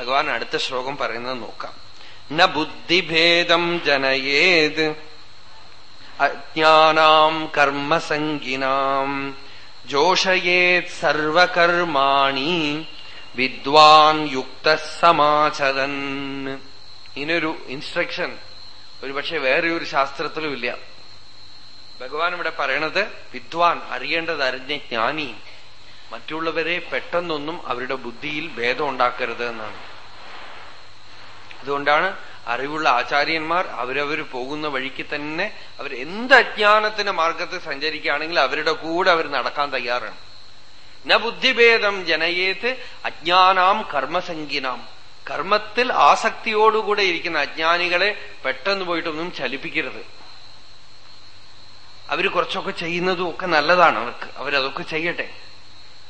ഭഗവാൻ അടുത്ത ശ്ലോകം പറയുന്നത് നോക്കാം. ന ബുദ്ധിഭേദം ജനയേത് അജ്ഞാനാം കർമ്മസംഗിനാം ജോഷയേത് സർവകർമാണി വിദ്വാൻ യുക്ത സമാചരൻ ഇനൊരു ഇൻസ്ട്രക്ഷൻ ഒരുപക്ഷെ വേറെ ഒരു ശാസ്ത്രത്തിലും ഇല്ല. ഭഗവാൻ ഇവിടെ പറയണത് വിദ്വാൻ അറിയേണ്ടത് അറിഞ്ഞ ജ്ഞാനി. മറ്റുള്ളവരെ പെട്ടെന്നൊന്നും അവരുടെ ബുദ്ധിയിൽ ഭേദം ഉണ്ടാക്കരുത് എന്നാണ്. അതുകൊണ്ടാണ് അറിവുള്ള ആചാര്യന്മാർ അവരവർ പോകുന്ന വഴിക്ക് തന്നെ അവർ എന്ത് അജ്ഞാനത്തിന്റെ മാർഗത്തിൽ സഞ്ചരിക്കുകയാണെങ്കിൽ അവരുടെ കൂടെ അവർ നടക്കാൻ തയ്യാറാണ്. ന ബുദ്ധിഭേദം ജനയേത് അജ്ഞാനാം കർമ്മസംഖ്യനാം കർമ്മത്തിൽ ആസക്തിയോടുകൂടെ ഇരിക്കുന്ന അജ്ഞാനികളെ പെട്ടെന്ന് പോയിട്ടൊന്നും ചലിപ്പിക്കരുത്. അവർ കുറച്ചൊക്കെ ചെയ്യുന്നതും ഒക്കെ നല്ലതാണ് അവർക്ക്. അവരതൊക്കെ ചെയ്യട്ടെ.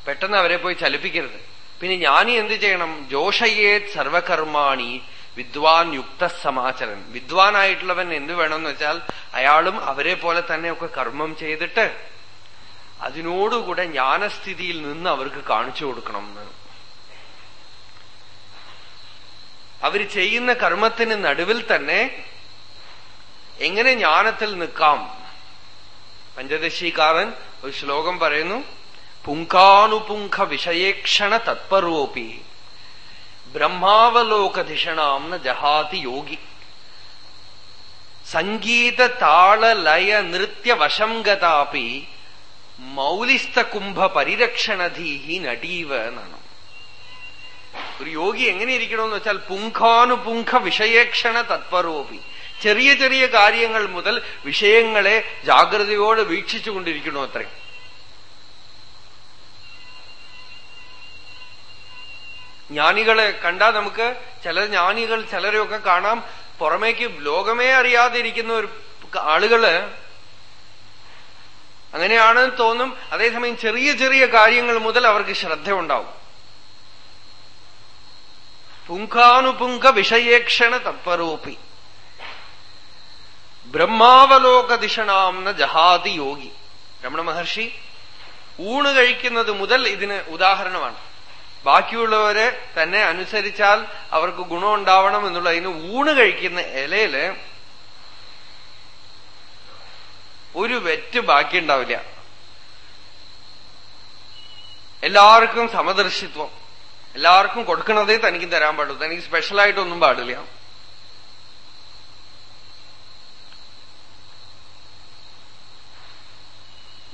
പെട്ടെന്ന് അവരെ പോയി ചലിപ്പിക്കരുത്. പിന്നെ ജ്ഞാനി എന്ത് ചെയ്യണം? ജോഷയേത് സർവകർമാണി വിദ്വാൻ യുക്ത സമാചരൻ. വിദ്വാനായിട്ടുള്ളവൻ എന്ത് വേണമെന്ന് വെച്ചാൽ അയാളും അവരെ പോലെ തന്നെയൊക്കെ കർമ്മം ചെയ്തിട്ട് അതിനോടുകൂടെ ജ്ഞാനസ്ഥിതിയിൽ നിന്ന് അവർക്ക് കാണിച്ചു കൊടുക്കണം എന്ന്. അവർ ചെയ്യുന്ന കർമ്മത്തിന് നടുവിൽ തന്നെ എങ്ങനെ ജ്ഞാനത്തിൽ നിൽക്കാം? പഞ്ചദശീകാരൻ ഒരു ശ്ലോകം പറയുന്നു പുങ്കാനുപുങ്ക വിഷയേക്ഷണ തത്പരോപി ബ്രഹ്മാവലോകധിഷണാം ന ജഹാതി യോഗി. സംഗീത താള ലയ നൃത്യ വശം ഗതാപി മൗലിസ്ത കുംഭ പരിരക്ഷണധീഹി നടീവ എന്നാണ്. ഒരു യോഗി എങ്ങനെ ഇരിക്കണമെന്ന് വെച്ചാൽ പുങ്കാനുപുങ്ക വിഷയേക്ഷണ തത്പരോപി. ചെറിയ ചെറിയ കാര്യങ്ങൾ മുതൽ വിഷയങ്ങളെ ജാഗ്രതയോടെ വീക്ഷിച്ചുകൊണ്ടിരിക്കണോ അത്രേ. ജ്ഞാനികളെ കണ്ടാൽ നമുക്ക് ചില ജ്ഞാനികൾ ചിലരെയൊക്കെ കാണാം. പുറമേക്ക് ലോകമേ അറിയാതിരിക്കുന്ന ഒരു ആളുകൾ അങ്ങനെയാണെന്ന് തോന്നും. അതേസമയം ചെറിയ ചെറിയ കാര്യങ്ങൾ മുതൽ അവർക്ക് ശ്രദ്ധ ഉണ്ടാവും പുങ്കാനുപുങ്ക വിഷയേക്ഷണ തത്പരോപി ബ്രഹ്മാവലോകദിഷണാംന ജഹാതി യോഗി. രമണ മഹർഷി ഊണ് കഴിക്കുന്നത് മുതൽ ഇതിന് ഉദാഹരണമാണ്. ബാക്കിയുള്ളവരെ തന്നെ അനുസരിച്ചാൽ അവർക്ക് ഗുണം ഉണ്ടാവണം എന്നുള്ള അതിന് ഊണ് കഴിക്കുന്ന ഇലയിൽ ഒരു വെറ്റ് ബാക്കിയുണ്ടാവില്ല. എല്ലാവർക്കും സമദർശിത്വം എല്ലാവർക്കും കൊടുക്കണതേ തനിക്ക് തരാൻ പാടുള്ളൂ. തനിക്ക് സ്പെഷ്യലായിട്ടൊന്നും പാടില്ല.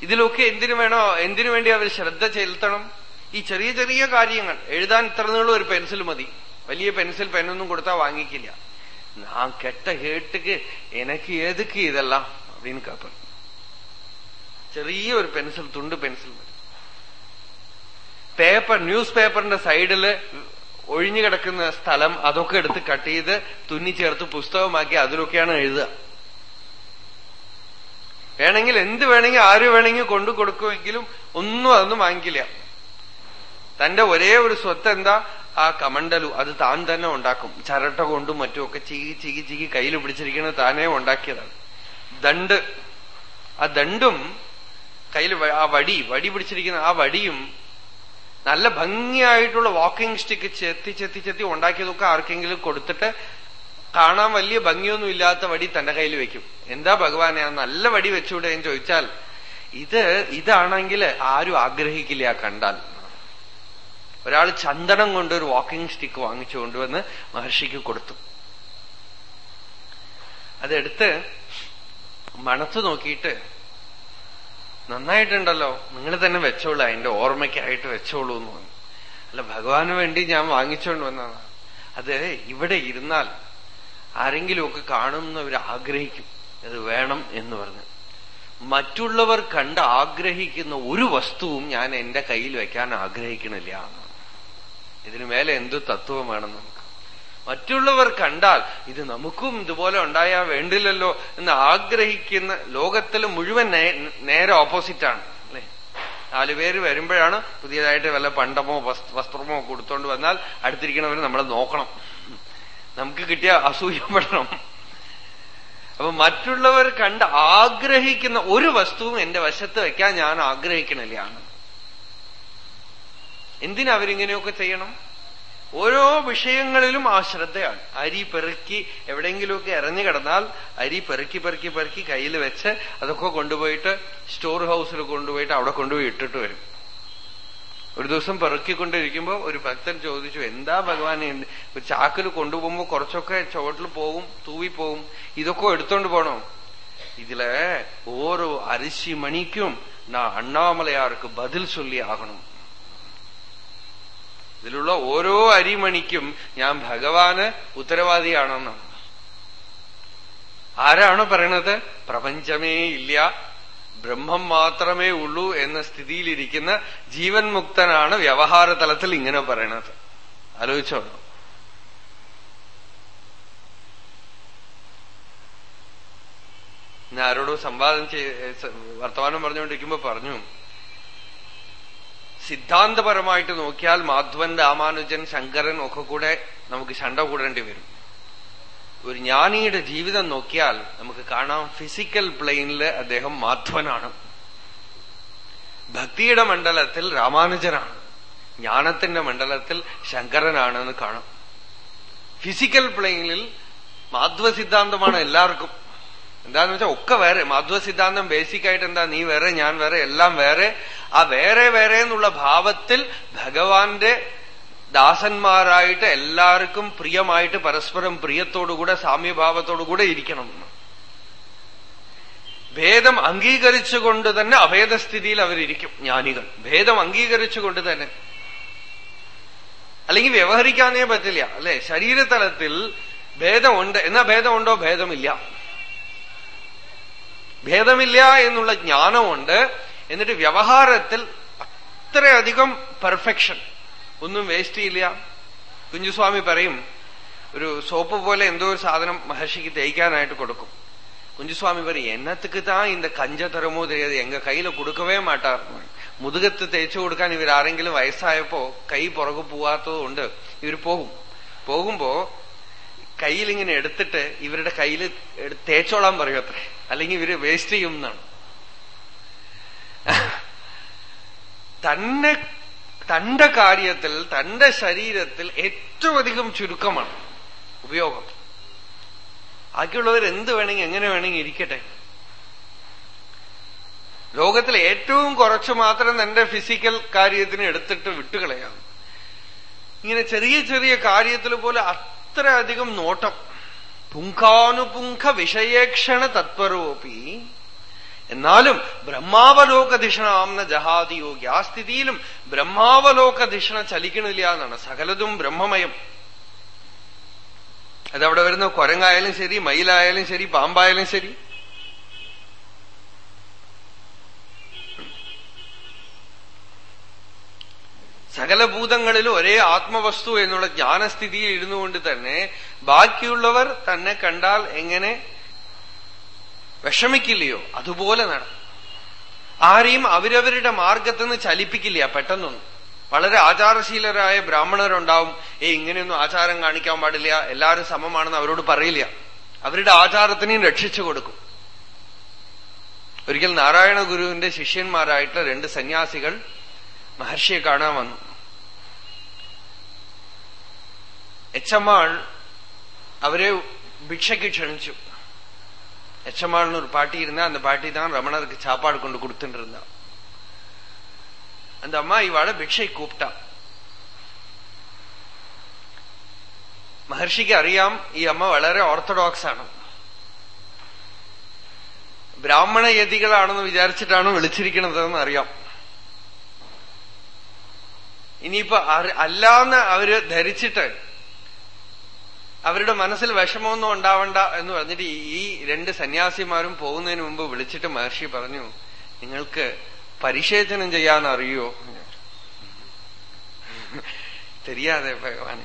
ഇതിലൊക്കെ എന്തിനു വേണോ എന്തിനു വേണ്ടി അവർ ശ്രദ്ധ ചെലുത്തണം? ഈ ചെറിയ ചെറിയ കാര്യങ്ങൾ എഴുതാൻ ഇത്ര നീളം ഒരു പെൻസിൽ മതി വലിയ പെൻസിൽ പെന്നൊന്നും കൊടുത്താൽ വാങ്ങിക്കില്ല ഞാൻ കെട്ട കേട്ടുക്ക് എനക്ക് ഏതുക്ക് ഇതെല്ലാം அப்படின்னு കേപ്പൻ ചെറിയ ഒരു പെൻസിൽ തുണ്ട് പെൻസിൽ മതി പേപ്പർ ന്യൂസ് പേപ്പറിന്റെ സൈഡില് ഒഴിഞ്ഞു കിടക്കുന്ന സ്ഥലം അതൊക്കെ എടുത്ത് കട്ട് ചെയ്ത് തുന്നി ചേർത്ത് പുസ്തകമാക്കി അതിലൊക്കെയാണ് എഴുതുക വേണമെങ്കിൽ എന്ത് വേണമെങ്കിൽ ആര് വേണമെങ്കിൽ കൊണ്ടു കൊടുക്കുമെങ്കിലും ഒന്നും അതൊന്നും വാങ്ങിക്കില്ല തന്റെ ഒരേ ഒരു സ്വത്ത് എന്താ? ആ കമണ്ടലു അത് താൻ തന്നെ ഉണ്ടാക്കും. ചരട്ട കൊണ്ടും മറ്റുമൊക്കെ ചീകി ചീകി ചീകി കയ്യിൽ പിടിച്ചിരിക്കുന്നത് താനേ ഉണ്ടാക്കിയതാണ്. ദണ്ട്. ആ ദണ്ടും കയ്യിൽ ആ വടി വടി പിടിച്ചിരിക്കുന്ന ആ വടിയും നല്ല ഭംഗിയായിട്ടുള്ള വാക്കിംഗ് സ്റ്റിക്ക് ചെത്തി ചെത്തി ചെത്തി ഉണ്ടാക്കിയതൊക്കെ ആർക്കെങ്കിലും കൊടുത്തിട്ട് കാണാൻ വലിയ ഭംഗിയൊന്നും ഇല്ലാത്ത വടി തന്റെ കയ്യിൽ വെക്കും. എന്താ ഭഗവാനെ ആ നല്ല വടി വെച്ചുകൂടെ എന്ന് ചോദിച്ചാൽ ഇത് ഇതാണെങ്കിൽ ആരും ആഗ്രഹിക്കില്ല കണ്ടാൽ. ഒരാൾ ചന്ദനം കൊണ്ട് ഒരു വാക്കിംഗ് സ്റ്റിക്ക് വാങ്ങിച്ചു കൊണ്ടുവന്ന് മഹർഷിക്ക് കൊടുത്തു. അതെടുത്ത് മണത്ത് നോക്കിയിട്ട് നന്നായിട്ടുണ്ടല്ലോ നിങ്ങൾ തന്നെ വെച്ചോളൂ അതിന്റെ ഓർമ്മയ്ക്കായിട്ട് വെച്ചോളൂ എന്ന് പറഞ്ഞു. അല്ല ഭഗവാന് വേണ്ടി ഞാൻ വാങ്ങിച്ചോണ്ട് വന്നതാണ് അത് ഇവിടെ ഇരുന്നാൽ ആരെങ്കിലുമൊക്കെ കാണുന്നവർ ആഗ്രഹിക്കും. അത് വേണം എന്ന് പറഞ്ഞു. മറ്റുള്ളവർ കണ്ട് ആഗ്രഹിക്കുന്ന ഒരു വസ്തുവും ഞാൻ എന്റെ കയ്യിൽ വെക്കാൻ ആഗ്രഹിക്കണില്ല ഇതിനു മേലെ എന്തു തത്വമാണ് നമുക്ക് മറ്റുള്ളവർ കണ്ടാൽ ഇത് നമുക്കും ഇതുപോലെ ഉണ്ടായാൽ വേണ്ടില്ലല്ലോ എന്ന് ആഗ്രഹിക്കുന്ന ലോകത്തിൽ മുഴുവൻ നേരെ ഓപ്പോസിറ്റാണ് അല്ലെ? നാലുപേര് വരുമ്പോഴാണ് പുതിയതായിട്ട് വല്ല പണ്ടമോ വസ്ത്രമോ കൊടുത്തോണ്ട് വന്നാൽ അടുത്തിരിക്കണവരെ നമ്മൾ നോക്കണം. നമുക്ക് കിട്ടിയ അസൂയപ്പെടണം അപ്പൊ മറ്റുള്ളവർ കണ്ട് ആഗ്രഹിക്കുന്ന ഒരു വസ്തുവും എന്റെ വശത്ത് വെക്കാൻ ഞാൻ ആഗ്രഹിക്കണില്ല. എന്തിനാ അവരിങ്ങനെയൊക്കെ ചെയ്യണം ഓരോ വിഷയങ്ങളിലും ആ ശ്രദ്ധയാണ് അരി പെറുക്കി എവിടെയെങ്കിലുമൊക്കെ ഇറങ്ങി കിടന്നാൽ അരി പെറുക്കി പെറുക്കി പെറുക്കി കയ്യിൽ വെച്ച് അതൊക്കെ കൊണ്ടുപോയിട്ട് സ്റ്റോർ ഹൗസിൽ കൊണ്ടുപോയിട്ട് അവിടെ കൊണ്ടുപോയി ഇട്ടിട്ട് വരും ഒരു ദിവസം പെറുക്കിക്കൊണ്ടിരിക്കുമ്പോ ഒരു ഭക്തൻ ചോദിച്ചു എന്താ ഭഗവാൻ ഒരു ചാക്കിൽ കൊണ്ടുപോകുമ്പോ കുറച്ചൊക്കെ ചുവട്ടിൽ പോവും തൂവിപ്പോവും ഇതൊക്കെ എടുത്തോണ്ട് പോണോ இதுல ഓരോ അരിശി മണിക്കും நான் അണ്ണാമലയാർക്ക് ബദൽ ചൊല്ലി ആകണം ഇതിലുള്ള ഓരോ അരിമണിക്കും ഞാൻ ഭഗവാന് ഉത്തരവാദിയാണെന്നാണ് ആരാണ് പറയണത്? പ്രപഞ്ചമേ ഇല്ല ബ്രഹ്മം മാത്രമേ ഉള്ളൂ എന്ന സ്ഥിതിയിലിരിക്കുന്ന ജീവൻ മുക്തനാണ് വ്യവഹാര തലത്തിൽ ഇങ്ങനെ പറയണത്. ആലോചിച്ചോളൂ ഞാൻ ആരോടോ സംവാദം ചെയ്ത് വർത്തമാനം പറഞ്ഞുകൊണ്ടിരിക്കുമ്പോ പറഞ്ഞു സിദ്ധാന്തപരമായിട്ട് നോക്കിയാൽ മാധവൻ രാമാനുജൻ ശങ്കരൻ ഒക്കെ കൂടെ നമുക്ക് ശണ്ട കൂടേണ്ടി വരും. ഒരു ജ്ഞാനിയുടെ ജീവിതം നോക്കിയാൽ നമുക്ക് കാണാം ഫിസിക്കൽ പ്ലെയിനിൽ അദ്ദേഹം മാധവനാണ്. ഭക്തിയുടെ മണ്ഡലത്തിൽ രാമാനുജനാണ്. ജ്ഞാനത്തിന്റെ മണ്ഡലത്തിൽ ശങ്കരനാണെന്ന് കാണാം. ഫിസിക്കൽ പ്ലെയിനിൽ മാധവ സിദ്ധാന്തമാണ് എല്ലാവർക്കും. എന്താന്ന് വെച്ചാൽ ഒക്കെ വേറെ. മാധ്വ സിദ്ധാന്തം ബേസിക് ആയിട്ട് എന്താ നീ വേറെ ഞാൻ വേറെ എല്ലാം വേറെ. ആ വേറെ വേറെ എന്നുള്ള ഭാവത്തിൽ ഭഗവാന്റെ ദാസന്മാരായിട്ട് എല്ലാവർക്കും പ്രിയമായിട്ട് പരസ്പരം പ്രിയത്തോടുകൂടെ സാമ്യഭാവത്തോടുകൂടെ ഇരിക്കണം. ഭേദം അംഗീകരിച്ചുകൊണ്ട് തന്നെ അഭേദസ്ഥിതിയിൽ അവരിയ്ക്കും ജ്ഞാനികൾ. ഭേദം അംഗീകരിച്ചുകൊണ്ട് തന്നെ. അല്ലെങ്കിൽ വ്യവഹരിക്കാനേ പറ്റില്ല അല്ലെ? ശരീരതലത്തിൽ ഭേദമുണ്ട്. എന്നാ ഭേദമുണ്ടോ? ഭേദമില്ല. ഭേദമില്ല എന്നുള്ള ജ്ഞാനമുണ്ട്. എന്നിട്ട് വ്യവഹാരത്തിൽ അത്രയധികം പെർഫെക്ഷൻ. ഒന്നും വേസ്റ്റ് ചെയ്യില്ല കുഞ്ഞുസ്വാമി പറയും ഒരു സോപ്പ് പോലെ എന്തോ ഒരു സാധനം മഹർഷിക്ക് തേക്കാനായിട്ട് കൊടുക്കും. കുഞ്ചുസ്വാമി പറയും என்னத்துக்கு தான் இந்த கஞ்ச தரமோ தெரியாது எங்க கையில കൊടുക്കവേ மாட்டார் മുതുകത്ത് തേച്ചു കൊടുക്കാൻ ഇവർ ആരെങ്കിലും വയസ്സായപ്പോ കൈ പുറകു പോവാത്തത് കൊണ്ട് ഇവർ പോകും. പോകുമ്പോ കയ്യിലിങ്ങനെ എടുത്തിട്ട് ഇവരുടെ കയ്യിൽ തേച്ചോളാൻ പറയും അത്രേ. അല്ലെങ്കിൽ ഇവർ വേസ്റ്റ് ചെയ്യും എന്നാണ്. തന്നെ തന്റെ കാര്യത്തിൽ തന്റെ ശരീരത്തിൽ ഏറ്റവും അധികം ചുരുക്കമാണ് ഉപയോഗം. ബാക്കിയുള്ളവർ എന്ത് വേണമെങ്കിൽ എങ്ങനെ വേണമെങ്കിൽ ഇരിക്കട്ടെ. ലോകത്തിൽ ഏറ്റവും കുറച്ചു മാത്രം തന്റെ ഫിസിക്കൽ കാര്യത്തിന് എടുത്തിട്ട് വിട്ടുകളയാം ഇങ്ങനെ ചെറിയ ചെറിയ കാര്യത്തിൽ പോലെ അത്രയധികം നോട്ടം. പുങ്കാനുപുങ്ക വിഷയേക്ഷണ തത്പരോപി എന്നാലും ബ്രഹ്മാവലോകധിഷണാംന ജഹാതി യോഗി ആ സ്ഥിതിയിലും ബ്രഹ്മാവലോകധിഷണ ചലിക്കണില്ല എന്നാണ് സകലതും ബ്രഹ്മമയം. അതവിടെ വരുന്ന കുരങ്ങായാലും ശരി മയിലായാലും ശരി പാമ്പായാലും ശരി സകല ഭൂതങ്ങളിൽ ഒരേ ആത്മവസ്തു എന്നുള്ള ജ്ഞാനസ്ഥിതിയിൽ ഇരുന്നുകൊണ്ട് തന്നെ ബാക്കിയുള്ളവർ തന്നെ കണ്ടാൽ എങ്ങനെ? വിഷമിക്കില്ലയോ? അതുപോലെ നടക്കും ആരെയും അവരവരുടെ മാർഗത്തിൽ നിന്ന് ചലിപ്പിക്കില്ല പെട്ടെന്നൊന്നും. വളരെ ആചാരശീലരായ ബ്രാഹ്മണരുണ്ടാവും ഏ ഇങ്ങനെയൊന്നും ആചാരം കാണിക്കാൻ പാടില്ല എല്ലാവരും സമമാണെന്ന് അവരോട് പറയില്ല. അവരുടെ ആചാരത്തിനെയും രക്ഷിച്ചു കൊടുക്കും. ഒരിക്കൽ നാരായണ ഗുരുവിന്റെ ശിഷ്യന്മാരായിട്ട് രണ്ട് സന്യാസികൾ മഹർഷിയെ കാണാൻ വന്നു. എച്ചമ്മാൾ അവരെ ഭിക്ഷയ്ക്ക് ക്ഷണിച്ചു எச்சமாள்னு ஒரு பாட்டி இருந்தா அந்த பாட்டி தான் ரமணருக்கு சாப்பாடு கொண்டு கொடுத்துட்டு இருந்தா அந்த அம்மா இவாள பிக்ஷை கூப்பிட்டா മഹർഷിക്ക് അറിയാം ഈ അമ്മ വളരെ ഓർത്തഡോക്സ് ആണ് ബ്രാഹ്മണ യതികളാണെന്ന് വിചാരിച്ചിട്ടാണ് വിളിച്ചിരിക്കണതെന്ന് അറിയാം ഇനിയിപ്പോ അല്ലാന്ന് അവര് ധരിച്ചിട്ട് അവരുടെ മനസ്സിൽ വിഷമമൊന്നും ഉണ്ടാവണ്ട എന്ന് പറഞ്ഞിട്ട് ഈ രണ്ട് സന്യാസിമാരും പോകുന്നതിന് മുമ്പ് വിളിച്ചിട്ട് മഹർഷി പറഞ്ഞു നിങ്ങൾക്ക് പരിശേചനം ചെയ്യാൻ അറിയോ തെരിയാതെ ഭഗവാൻ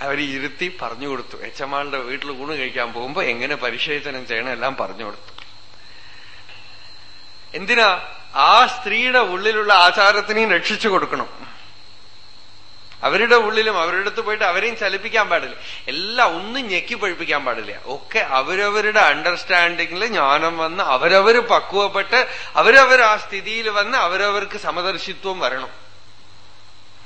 അവർ ഇരുത്തി പറഞ്ഞു കൊടുത്തു. എച്ചമാളുടെ വീട്ടിൽ ഊണ് കഴിക്കാൻ പോകുമ്പോ എങ്ങനെ പരിശേചനം ചെയ്യണം എല്ലാം പറഞ്ഞു കൊടുത്തു. എന്തിനാ ആ സ്ത്രീയുടെ ഉള്ളിലുള്ള ആചാരത്തിനെയും രക്ഷിച്ചു കൊടുക്കണം? അവരുടെ ഉള്ളിലും അവരുടെ അടുത്ത് പോയിട്ട് അവരെയും ചലിപ്പിക്കാൻ പാടില്ല. എല്ലാം ഒന്നും ഞെക്കി പഴിപ്പിക്കാൻ പാടില്ല. ഒക്കെ അവരവരുടെ അണ്ടർസ്റ്റാൻഡിങ്ങിൽ ജ്ഞാനം വന്ന് അവരവർ പക്വപ്പെട്ട് അവരവർ ആ സ്ഥിതിയിൽ വന്ന് അവരവർക്ക് സമദർശിത്വം വരണം.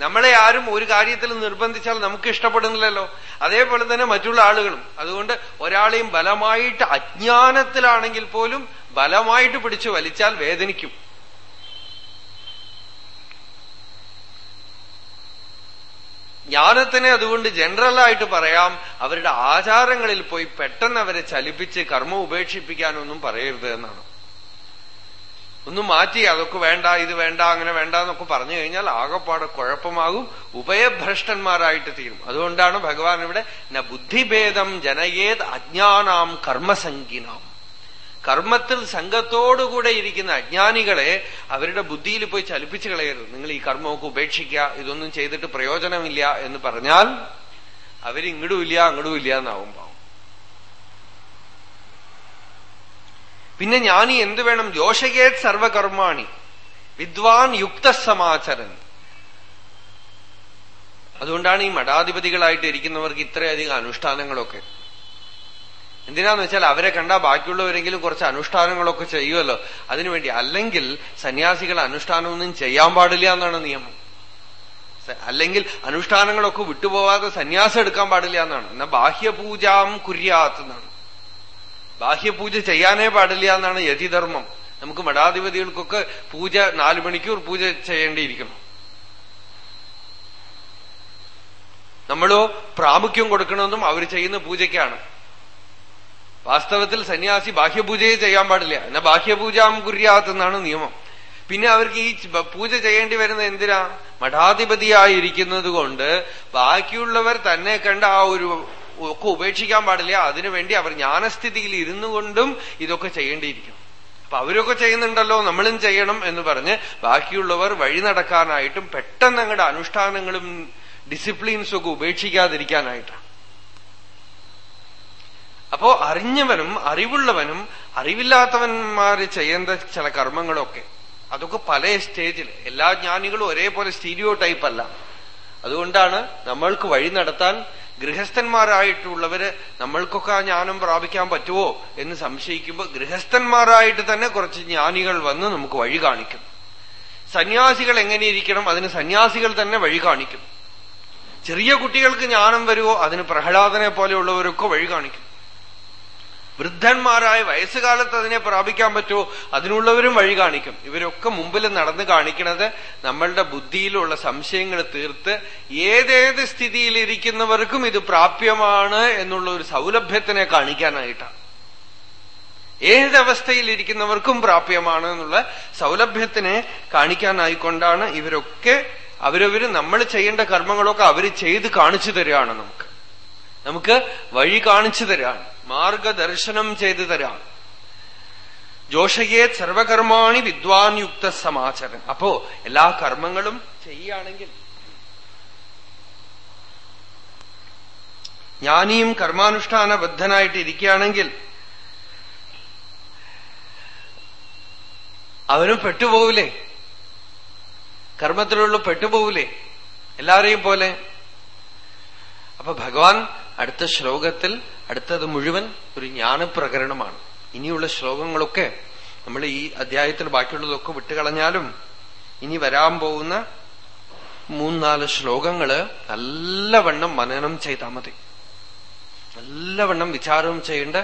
നമ്മളെ ആരും ഒരു കാര്യത്തിൽ നിർബന്ധിച്ചാൽ നമുക്ക് ഇഷ്ടപ്പെടുന്നില്ലല്ലോ. അതേപോലെ തന്നെ മറ്റുള്ള ആളുകളും. അതുകൊണ്ട് ഒരാളെയും ബലമായിട്ട് അജ്ഞാനത്തിലാണെങ്കിൽ പോലും ബലമായിട്ട് പിടിച്ചു വലിച്ചാൽ വേദനിക്കും. ജ്ഞാനത്തിനെ അതുകൊണ്ട് ജനറലായിട്ട് പറയാം അവരുടെ ആചാരങ്ങളിൽ പോയി പെട്ടെന്ന് അവരെ ചലിപ്പിച്ച് കർമ്മം ഉപേക്ഷിപ്പിക്കാനൊന്നും പറയരുത് എന്നാണ്. ഒന്നും മാറ്റി അതൊക്കെ വേണ്ട ഇത് വേണ്ട അങ്ങനെ വേണ്ട എന്നൊക്കെ പറഞ്ഞു കഴിഞ്ഞാൽ ആകെപ്പാടെ കുഴപ്പമാകും ഉഭയഭ്രഷ്ടന്മാരായിട്ട് തീരും. അതുകൊണ്ടാണ് ഭഗവാൻ ഇവിടെ ന ബുദ്ധിഭേദം ജനയേത് അജ്ഞാനാം കർമ്മസംഗിനാം. കർമ്മത്തിൽ സംഘത്തോടുകൂടെ ഇരിക്കുന്ന അജ്ഞാനികളെ അവരുടെ ബുദ്ധിയിൽ പോയി ചലിപ്പിച്ചു കളയരുത്. നിങ്ങൾ ഈ കർമ്മമൊക്കെ ഉപേക്ഷിക്കുക ഇതൊന്നും ചെയ്തിട്ട് പ്രയോജനമില്ല എന്ന് പറഞ്ഞാൽ അവരിങ്ങടുമില്ല അങ്ങടുമില്ല എന്നാവും പിന്നെ പിന്നെ ജ്ഞാനി എന്ത് വേണം? ജോഷകേത് സർവകർമാണി. വിദ്വാൻ യുക്ത സമാചരൻ അതുകൊണ്ടാണ് ഈ മഠാധിപതികളായിട്ട് ഇരിക്കുന്നവർക്ക് ഇത്രയധികം അനുഷ്ഠാനങ്ങളൊക്കെ. എന്തിനാന്ന് വെച്ചാൽ അവരെ കണ്ടാൽ ബാക്കിയുള്ളവരെങ്കിലും കുറച്ച് അനുഷ്ഠാനങ്ങളൊക്കെ ചെയ്യുമല്ലോ അതിനുവേണ്ടി അല്ലെങ്കിൽ സന്യാസികൾ അനുഷ്ഠാനമൊന്നും ചെയ്യാൻ പാടില്ല എന്നാണ് നിയമം. അല്ലെങ്കിൽ അനുഷ്ഠാനങ്ങളൊക്കെ വിട്ടുപോവാതെ സന്യാസം എടുക്കാൻ പാടില്ല എന്നാണ്. എന്നാ ബാഹ്യപൂജാം കുര്യാത്ത് എന്നാണ്. ബാഹ്യപൂജ ചെയ്യാനേ പാടില്ല എന്നാണ് യതിധർമ്മം. നമുക്ക് മഠാധിപതികൾക്കൊക്കെ പൂജ നാലു മണിക്കൂർ പൂജ ചെയ്യേണ്ടിയിരിക്കണം. നമ്മളോ പ്രാമുഖ്യം കൊടുക്കണമെന്നും അവർ ചെയ്യുന്ന പൂജയ്ക്കാണ്. വാസ്തവത്തിൽ സന്യാസി ബാഹ്യപൂജയെ ചെയ്യാൻ പാടില്ല. എന്നാ ബാഹ്യപൂജാം കുര്യാത്തെന്നാണ് നിയമം. പിന്നെ അവർക്ക് ഈ പൂജ ചെയ്യേണ്ടി വരുന്ന എന്തിനാ? മഠാധിപതിയായിരിക്കുന്നത് കൊണ്ട് ബാക്കിയുള്ളവർ തന്നെ കണ്ട ആ ഒരു ഒക്കെ ഉപേക്ഷിക്കാൻ പാടില്ല. അതിനുവേണ്ടി അവർ ജ്ഞാനസ്ഥിതിയിൽ ഇരുന്നു കൊണ്ടും ഇതൊക്കെ ചെയ്യേണ്ടിയിരിക്കും. അപ്പൊ അവരൊക്കെ ചെയ്യുന്നുണ്ടല്ലോ നമ്മളും ചെയ്യണം എന്ന് പറഞ്ഞ് ബാക്കിയുള്ളവർ വഴി നടക്കാനായിട്ടും പെട്ടെന്ന് അങ്ങയുടെ അനുഷ്ഠാനങ്ങളും ഡിസിപ്ലിൻസും ഒക്കെ ഉപേക്ഷിക്കാതിരിക്കാനായിട്ടാണ്. അപ്പോ അറിഞ്ഞവനും അറിവുള്ളവനും അറിവില്ലാത്തവന്മാര് ചെയ്യേണ്ട ചില കർമ്മങ്ങളൊക്കെ അതൊക്കെ പല സ്റ്റേജിൽ എല്ലാ ജ്ഞാനികളും ഒരേപോലെ സ്റ്റീരിയോ ടൈപ്പ് അല്ല. അതുകൊണ്ടാണ് നമ്മൾക്ക് വഴി നടത്താൻ ഗൃഹസ്ഥന്മാരായിട്ടുള്ളവര് നമ്മൾക്കൊക്കെ ആ ജ്ഞാനം പ്രാപിക്കാൻ പറ്റുമോ എന്ന് സംശയിക്കുമ്പോൾ ഗൃഹസ്ഥന്മാരായിട്ട് തന്നെ കുറച്ച് ജ്ഞാനികൾ വന്ന് നമുക്ക് വഴി കാണിക്കും. സന്യാസികൾ എങ്ങനെ ഇരിക്കണം അതിന് സന്യാസികൾ തന്നെ വഴി കാണിക്കും. ചെറിയ കുട്ടികൾക്ക് ജ്ഞാനം വരുമോ അതിന് പ്രഹ്ലാദനെ പോലെയുള്ളവരൊക്കെ വഴി കാണിക്കും. വൃദ്ധന്മാരായ വയസ്സുകാലത്ത് അതിനെ പ്രാപിക്കാൻ പറ്റുമോ? അതിനുള്ളവരും വഴി കാണിക്കും. ഇവരൊക്കെ മുമ്പിൽ നടന്ന് കാണിക്കുന്നത് നമ്മളുടെ ബുദ്ധിയിലുള്ള സംശയങ്ങൾ തീർത്ത് ഏതേത് സ്ഥിതിയിലിരിക്കുന്നവർക്കും ഇത് പ്രാപ്യമാണ് എന്നുള്ള ഒരു സൗലഭ്യത്തിനെ കാണിക്കാനായിട്ടാണ്. ഏതവസ്ഥയിലിരിക്കുന്നവർക്കും പ്രാപ്യമാണ് എന്നുള്ള സൗലഭ്യത്തിനെ കാണിക്കാനായിക്കൊണ്ടാണ് ഇവരൊക്കെ അവരവര് നമ്മൾ ചെയ്യേണ്ട കർമ്മങ്ങളൊക്കെ അവർ ചെയ്ത് കാണിച്ചു തരികയാണ് നമുക്ക്. നമുക്ക് വഴി കാണിച്ചു തരാണ് മാർഗദർശനം ചെയ്തു തരാം. ജോഷയെ സർവകർമാണി വിദ്വാൻ യുക്ത സമാചരൻ. അപ്പോ എല്ലാ കർമ്മങ്ങളും ചെയ്യുകയാണെങ്കിൽ ജ്ഞാനിയും കർമാനുഷ്ഠാന ബദ്ധനായിട്ട് ഇരിക്കുകയാണെങ്കിൽ അവനും പെട്ടുപോവില്ലേ കർമ്മത്തിലുള്ള പെട്ടുപോവില്ലേ എല്ലാവരെയും പോലെ? അപ്പൊ ഭഗവാൻ അടുത്ത ശ്ലോകത്തിൽ അടുത്തത് മുഴുവൻ ഒരു ജ്ഞാനപ്രകരണമാണ്. ഇനിയുള്ള ശ്ലോകങ്ങളൊക്കെ നമ്മൾ ഈ അധ്യായത്തിൽ ബാക്കിയുള്ളതൊക്കെ വിട്ടുകളഞ്ഞാലും ഇനി വരാൻ പോകുന്ന മൂന്നാൽ ശ്ലോകങ്ങൾ നല്ലവണ്ണം മനനം ചെയ്താൽ മതി. നല്ലവണ്ണം വിചാരവും ചെയ്യേണ്ട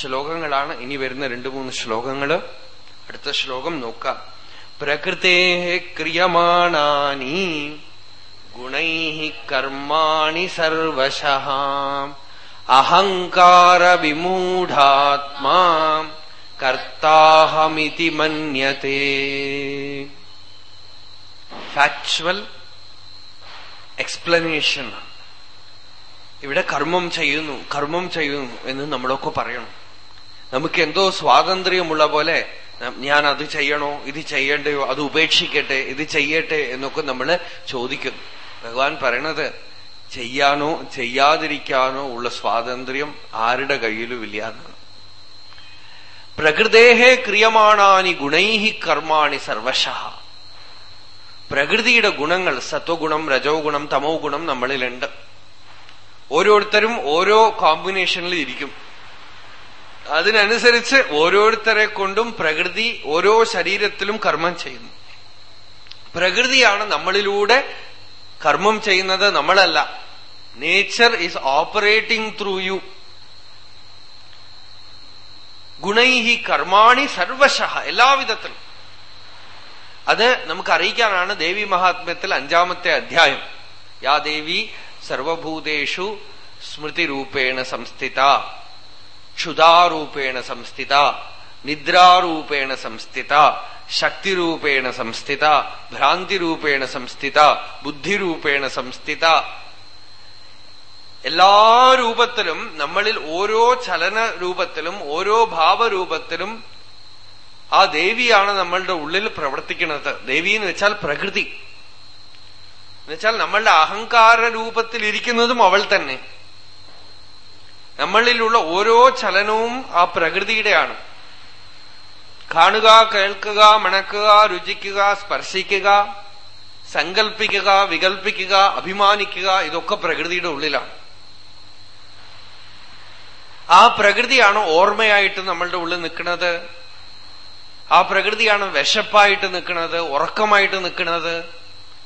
ശ്ലോകങ്ങളാണ് ഇനി വരുന്ന രണ്ടു മൂന്ന് ശ്ലോകങ്ങൾ. അടുത്ത ശ്ലോകം നോക്കാം. പ്രകൃതേ ക്രിയമാണാനി ഗുണൈ കർമാണി സർവശ അഹങ്കാര വിമൂഢാത്മാ കർത്താഹമിതി മന്യത്തെ. ഫാക്ച്വൽ എക്സ്പ്ലനേഷൻ ഇവിടെ കർമ്മം ചെയ്യുന്നു കർമ്മം ചെയ്യുന്നു എന്ന് നമ്മളൊക്കെ പറയണം. നമുക്ക് എന്തോ സ്വാതന്ത്ര്യമുള്ള പോലെ ഞാൻ അത് ചെയ്യണോ ഇത് ചെയ്യണ്ടയോ അത് ഉപേക്ഷിക്കട്ടെ ഇത് ചെയ്യട്ടെ എന്നൊക്കെ നമ്മൾ ചോദിക്കും ഭഗവാൻ പറയണത് ചെയ്യാനോ ചെയ്യാതിരിക്കാനോ ഉള്ള സ്വാതന്ത്ര്യം ആരുടെ കയ്യിലും ഇല്ലാന്നാണ് പ്രകൃതേഹേ ക്രിയമാണാനി ഗുണൈഹി കർമാണി സർവശ. പ്രകൃതിയുടെ ഗുണങ്ങൾ സത്വഗുണം രജോ ഗുണം തമോ ഗുണം നമ്മളിലുണ്ട്. ഓരോരുത്തരും ഓരോ കോമ്പിനേഷനിൽ ഇരിക്കും. അതിനനുസരിച്ച് ഓരോരുത്തരെ കൊണ്ടും പ്രകൃതി ഓരോ ശരീരത്തിലും കർമ്മം ചെയ്യുന്നു. പ്രകൃതിയാണ് നമ്മളിലൂടെ കർമ്മം ചെയ്യുന്നത് നമ്മളല്ല. Nature is operating through you ഗുണൈഹി കർമാണി സർവശ എല്ലാവിധത്തിലും. അത് നമുക്ക് അറിയിക്കാനാണ് ദേവി മഹാത്മ്യത്തിൽ അഞ്ചാമത്തെ അധ്യായം. യാ ദേവി സർവഭൂതേഷു സ്മൃതിരൂപേണ സംസ്ഥിത ക്ഷുതാരൂപേണ സംസ്ഥിത നിദ്രാരൂപേണ സംസ്ഥിത ശക്തിരൂപേണ സംസ്ഥിത ഭ്രാന്തിരൂപേണ സംസ്ഥിത ബുദ്ധിരൂപേണ സംസ്ഥിത. എല്ലാ രൂപത്തിലും നമ്മളിൽ ഓരോ ചലന രൂപത്തിലും ഓരോ ഭാവരൂപത്തിലും ആ ദേവിയാണ് നമ്മളുടെ ഉള്ളിൽ പ്രവർത്തിക്കുന്നത്. ദേവി എന്ന് വെച്ചാൽ പ്രകൃതി. എന്നുവെച്ചാൽ നമ്മളുടെ അഹങ്കാര രൂപത്തിൽ ഇരിക്കുന്നതും അവൾ തന്നെ. നമ്മളിലുള്ള ഓരോ ചലനവും ആ പ്രകൃതിയുടെയാണ്. കാണുക കേൾക്കുക മണക്കുക രുചിക്കുക സ്പർശിക്കുക സങ്കൽപ്പിക്കുക വികൽപ്പിക്കുക അഭിമാനിക്കുക ഇതൊക്കെ പ്രകൃതിയുടെ ഉള്ളിലാണ്. ആ പ്രകൃതിയാണ് ഓർമ്മയായിട്ട് നമ്മളുടെ ഉള്ളിൽ നിൽക്കുന്നത്. ആ പ്രകൃതിയാണ് വിശപ്പായിട്ട് നിൽക്കുന്നത് ഉറക്കമായിട്ട് നിൽക്കുന്നത്.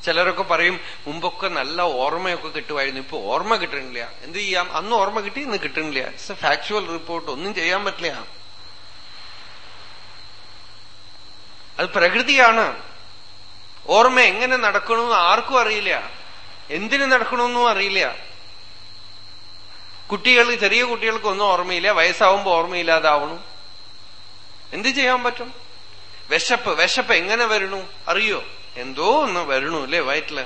ചിലരൊക്കെ പറയും മുമ്പൊക്കെ നല്ല ഓർമ്മയൊക്കെ കിട്ടുമായിരുന്നു ഇപ്പൊ ഓർമ്മ കിട്ടണില്ല. എന്ത് ചെയ്യാം? അന്ന് ഓർമ്മ കിട്ടി ഇന്ന് കിട്ടണില്ല. ഇറ്റ്സ് എ ഫാക്ച്വൽ റിപ്പോർട്ട് ഒന്നും ചെയ്യാൻ പറ്റില്ല. അത് പ്രകൃതിയാണ്. ഓർമ്മ എങ്ങനെ നടക്കണമെന്ന് ആർക്കും അറിയില്ല. എന്തിനു നടക്കണമെന്നും അറിയില്ല. കുട്ടികൾ ചെറിയ കുട്ടികൾക്കൊന്നും ഓർമ്മയില്ല. വയസ്സാവുമ്പോ ഓർമ്മയില്ലാതാവണു. എന്ത് ചെയ്യാൻ പറ്റും? വിശപ്പ് വിശപ്പ് എങ്ങനെ വരണു? അറിയോ? എന്തോ ഒന്ന് വരണു അല്ലേ വയറ്റിൽ?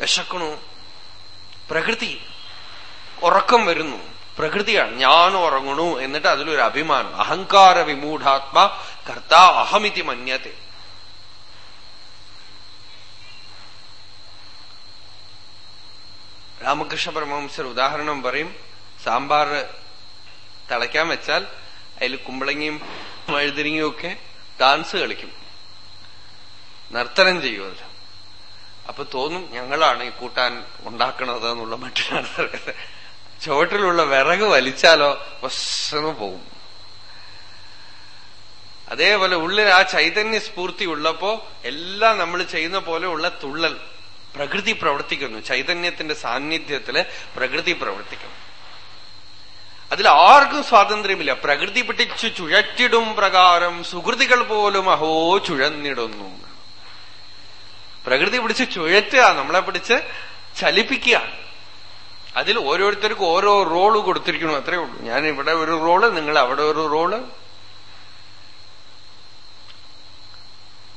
വിശക്കണു. പ്രകൃതി. ഉറക്കം വരുന്നു. പ്രകൃതിയാണ്. ഞാൻ ഉറങ്ങണു. എന്നിട്ട് അതിലൊരു അഭിമാനം. അഹങ്കാര വിമൂഢാത്മ കർത്താ അഹമിതി മന്യത്തെ രാമകൃഷ്ണ പരമഹംസർ ഉദാഹരണം പറയും. സാമ്പാർ തിളയ്ക്കാൻ വെച്ചാൽ അതിൽ കുമ്പളങ്ങിയും വഴുതിരിങ്ങയും ഒക്കെ ഡാൻസ് കളിക്കും. നർത്തനം ചെയ്യും അതിൽ. അപ്പൊ തോന്നും ഞങ്ങളാണ് ഈ കൂട്ടാൻ ഉണ്ടാക്കണത് എന്നുള്ള മറ്റൊരാണ് ചുവട്ടിലുള്ള വിറക് വലിച്ചാലോ വസ്സന്ന് പോകും. അതേപോലെ ഉള്ളിൽ ആ ചൈതന്യ സ്ഫൂർത്തി ഉള്ളപ്പോ എല്ലാം നമ്മൾ ചെയ്യുന്ന പോലെ ഉള്ള തുള്ളൽ പ്രകൃതി പ്രവർത്തിക്കുന്നു. ചൈതന്യത്തിന്റെ സാന്നിധ്യത്തിൽ പ്രകൃതി പ്രവർത്തിക്കുന്നു. അതിൽ ആർക്കും സ്വാതന്ത്ര്യമില്ല. പ്രകൃതി പിടിച്ചു ചുഴറ്റിടും പ്രകാരം സുഹൃതികൾ പോലും അഹോ ചുഴന്നിടുന്നു. പ്രകൃതി പിടിച്ച് ചുഴറ്റുക നമ്മളെ പിടിച്ച് ചലിപ്പിക്കുക. അതിൽ ഓരോരുത്തർക്കും ഓരോ റോൾ കൊടുത്തിരിക്കണം അത്രേ ഉള്ളൂ. ഞാൻ ഇവിടെ ഒരു റോൾ നിങ്ങൾ അവിടെ ഒരു റോൾ.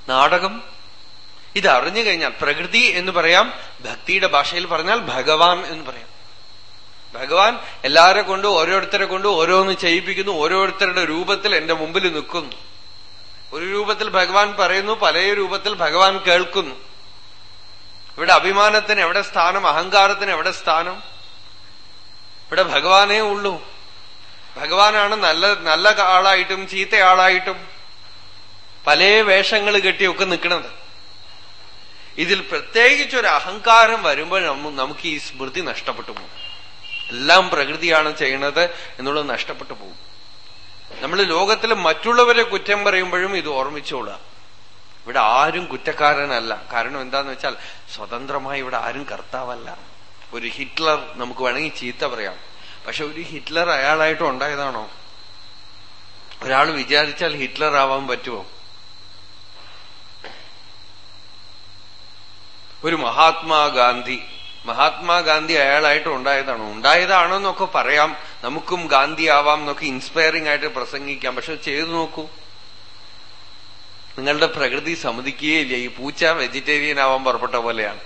നാടകം. ഇത് അറിഞ്ഞു കഴിഞ്ഞാൽ പ്രകൃതി എന്ന് പറയാം ഭക്തിയുടെ ഭാഷയിൽ പറഞ്ഞാൽ ഭഗവാൻ എന്ന് പറയാം. ഭഗവാൻ എല്ലാരെ കൊണ്ടും ഓരോരുത്തരെ കൊണ്ടും ഓരോന്ന് ചെയ്യിപ്പിക്കുന്നു ഓരോരുത്തരുടെ രൂപത്തിൽ എന്റെ മുമ്പിൽ നിൽക്കുന്നു. ഒരു രൂപത്തിൽ ഭഗവാൻ പറയുന്നു പല രൂപത്തിൽ ഭഗവാൻ കേൾക്കുന്നു. ഇവിടെ അഭിമാനത്തിന് എവിടെ സ്ഥാനം അഹങ്കാരത്തിന് എവിടെ സ്ഥാനം? ഇവിടെ ഭഗവാനേ ഉള്ളൂ. ഭഗവാനാണ് നല്ല നല്ല ആളായിട്ടും ചീത്ത ആളായിട്ടും പല വേഷങ്ങൾ കെട്ടിയൊക്കെ നിൽക്കുന്നത് ഇതിൽ പ്രത്യേകിച്ച് ഒരു അഹങ്കാരം വരുമ്പോൾ നമുക്ക് ഈ സ്മൃതി നഷ്ടപ്പെട്ടു പോകും. എല്ലാം പ്രകൃതിയാണ് ചെയ്യണത് എന്നുള്ളത് നഷ്ടപ്പെട്ടു പോകും. നമ്മൾ ലോകത്തിൽ മറ്റുള്ളവരെ കുറ്റം പറയുമ്പോഴും ഇത് ഓർമ്മിച്ചോളുക. ഇവിടെ ആരും കുറ്റക്കാരനല്ല. കാരണം എന്താന്ന് വെച്ചാൽ സ്വതന്ത്രമായി ഇവിടെ ആരും കർത്താവല്ല. ഒരു ഹിറ്റ്ലർ നമുക്ക് വേണമെങ്കിൽ ചീത്ത പറയാം. പക്ഷെ ഒരു ഹിറ്റ്ലർ അയാളായിട്ട് ഉണ്ടായതാണോ? ഒരാൾ വിചാരിച്ചാൽ ഹിറ്റ്ലർ ആവാൻ പറ്റുമോ? ഒരു മഹാത്മാഗാന്ധി. മഹാത്മാഗാന്ധി അയാളായിട്ട് ഉണ്ടായതാണോ. ഉണ്ടായതാണെന്നൊക്കെ പറയാം. നമുക്കും ഗാന്ധി ആവാം എന്നൊക്കെ ഇൻസ്പയറിംഗ് ആയിട്ട് പ്രസംഗിക്കാം. പക്ഷെ ചെയ്തു നോക്കൂ. നിങ്ങളുടെ പ്രകൃതി സമ്മതിക്കുകയില്ല. ഈ പൂച്ച വെജിറ്റേറിയൻ ആവാൻ പുറപ്പെട്ട പോലെയാണ്.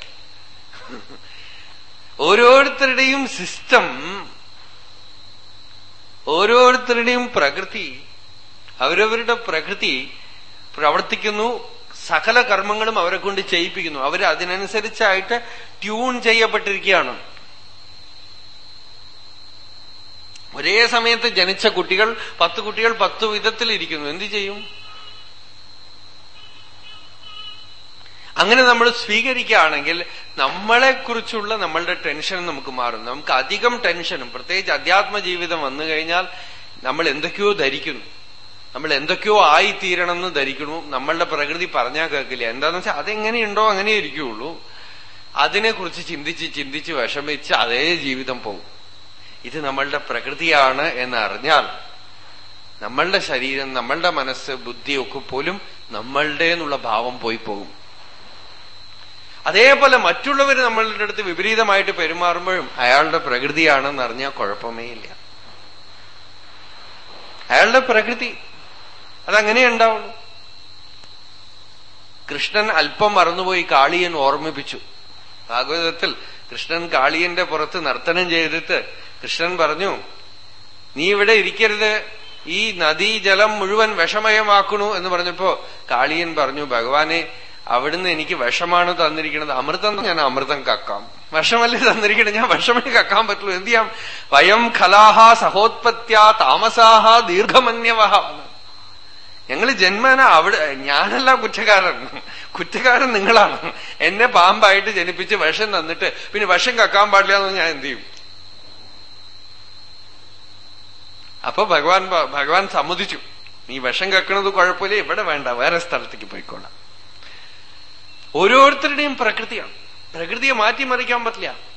ഓരോരുത്തരുടെയും സിസ്റ്റം ഓരോരുത്തരുടെയും പ്രകൃതി അവരവരുടെ പ്രകൃതി പ്രവർത്തിക്കുന്നു. സകല കർമ്മങ്ങളും അവരെ കൊണ്ട് ചെയ്യിപ്പിക്കുന്നു. അവർ അതിനനുസരിച്ചായിട്ട് ട്യൂൺ ചെയ്യപ്പെട്ടിരിക്കുകയാണ്. ഒരേ സമയത്ത് ജനിച്ച കുട്ടികൾ പത്ത് കുട്ടികൾ പത്ത് വിധത്തിൽ ഇരിക്കുന്നു. എന്തു ചെയ്യും? അങ്ങനെ നമ്മൾ സ്വീകരിക്കുകയാണെങ്കിൽ നമ്മളെക്കുറിച്ചുള്ള നമ്മളുടെ ടെൻഷൻ നമുക്ക് മാറും നമുക്ക് അധികം ടെൻഷനും പ്രത്യേകിച്ച് അധ്യാത്മ ജീവിതം വന്നു കഴിഞ്ഞാൽ നമ്മൾ എന്തൊക്കെയോ ധരിക്കുന്നു. നമ്മൾ എന്തൊക്കെയോ ആയിത്തീരണം എന്ന് ധരിക്കണു. നമ്മളുടെ പ്രകൃതി പറഞ്ഞാൽ കേൾക്കില്ല. എന്താന്ന് വെച്ചാൽ അതെങ്ങനെയുണ്ടോ അങ്ങനെ ഇരിക്കുകയുള്ളൂ അതിനെക്കുറിച്ച് ചിന്തിച്ച് ചിന്തിച്ച് വിഷമിച്ച് അതേ ജീവിതം പോകും. ഇത് നമ്മളുടെ പ്രകൃതിയാണ് എന്നറിഞ്ഞാൽ നമ്മളുടെ ശരീരം നമ്മളുടെ മനസ്സ് ബുദ്ധിയൊക്കെ പോലും നമ്മളുടെ എന്നുള്ള ഭാവം പോയി പോകും. അതേപോലെ മറ്റുള്ളവർ നമ്മളുടെ അടുത്ത് വിപരീതമായിട്ട് പെരുമാറുമ്പോഴും അയാളുടെ പ്രകൃതിയാണെന്ന് അറിഞ്ഞാൽ കുഴപ്പമേ ഇല്ല. അയാളുടെ പ്രകൃതി അതങ്ങനെ ഉണ്ടാവുള്ളൂ. കൃഷ്ണൻ അല്പം മറന്നുപോയി കാളിയൻ ഓർമ്മിപ്പിച്ചു. ഭാഗവതത്തിൽ കൃഷ്ണൻ കാളിയന്റെ പുറത്ത് നർത്തനം ചെയ്തിട്ട് കൃഷ്ണൻ പറഞ്ഞു നീ ഇവിടെ ഇരിക്കരുത്. ഈ നദീ ജലം മുഴുവൻ വിഷമയമാക്കണു എന്ന് പറഞ്ഞപ്പോ കാളിയൻ പറഞ്ഞു ഭഗവാനെ അവിടുന്ന് എനിക്ക് വിഷമാണ് തന്നിരിക്കുന്നത്. അമൃതം ഞാൻ അമൃതം കക്കാം. വിഷമല്ലേ തന്നിരിക്കണം ഞാൻ വിഷമേ കക്കാൻ പറ്റുള്ളൂ. എന്ത് ചെയ്യാം? വയം ഖലാഹ സഹോത്പത്യ താമസാഹ ദീർഘമന്യവ ഞങ്ങൾ ജന്മന അവിടെ ഞാനല്ല കുറ്റക്കാരൻ. കുറ്റക്കാരൻ നിങ്ങളാണ്. എന്നെ പാമ്പായിട്ട് ജനിപ്പിച്ച് വിഷം തന്നിട്ട് പിന്നെ വിഷം കക്കാൻ പാടില്ല എന്ന് ഞാൻ എന്ത് ചെയ്യും? അപ്പൊ ഭഗവാൻ ഭഗവാൻ സമ്മതിച്ചു. നീ വിഷം കക്കണത് കുഴപ്പമില്ല ഇവിടെ വേണ്ട വേറെ സ്ഥലത്തേക്ക് പോയിക്കോളാം. ഓരോരുത്തരുടെയും പ്രകൃതിയാണ്. പ്രകൃതിയെ മാറ്റിമറിക്കാൻ പറ്റില്ല.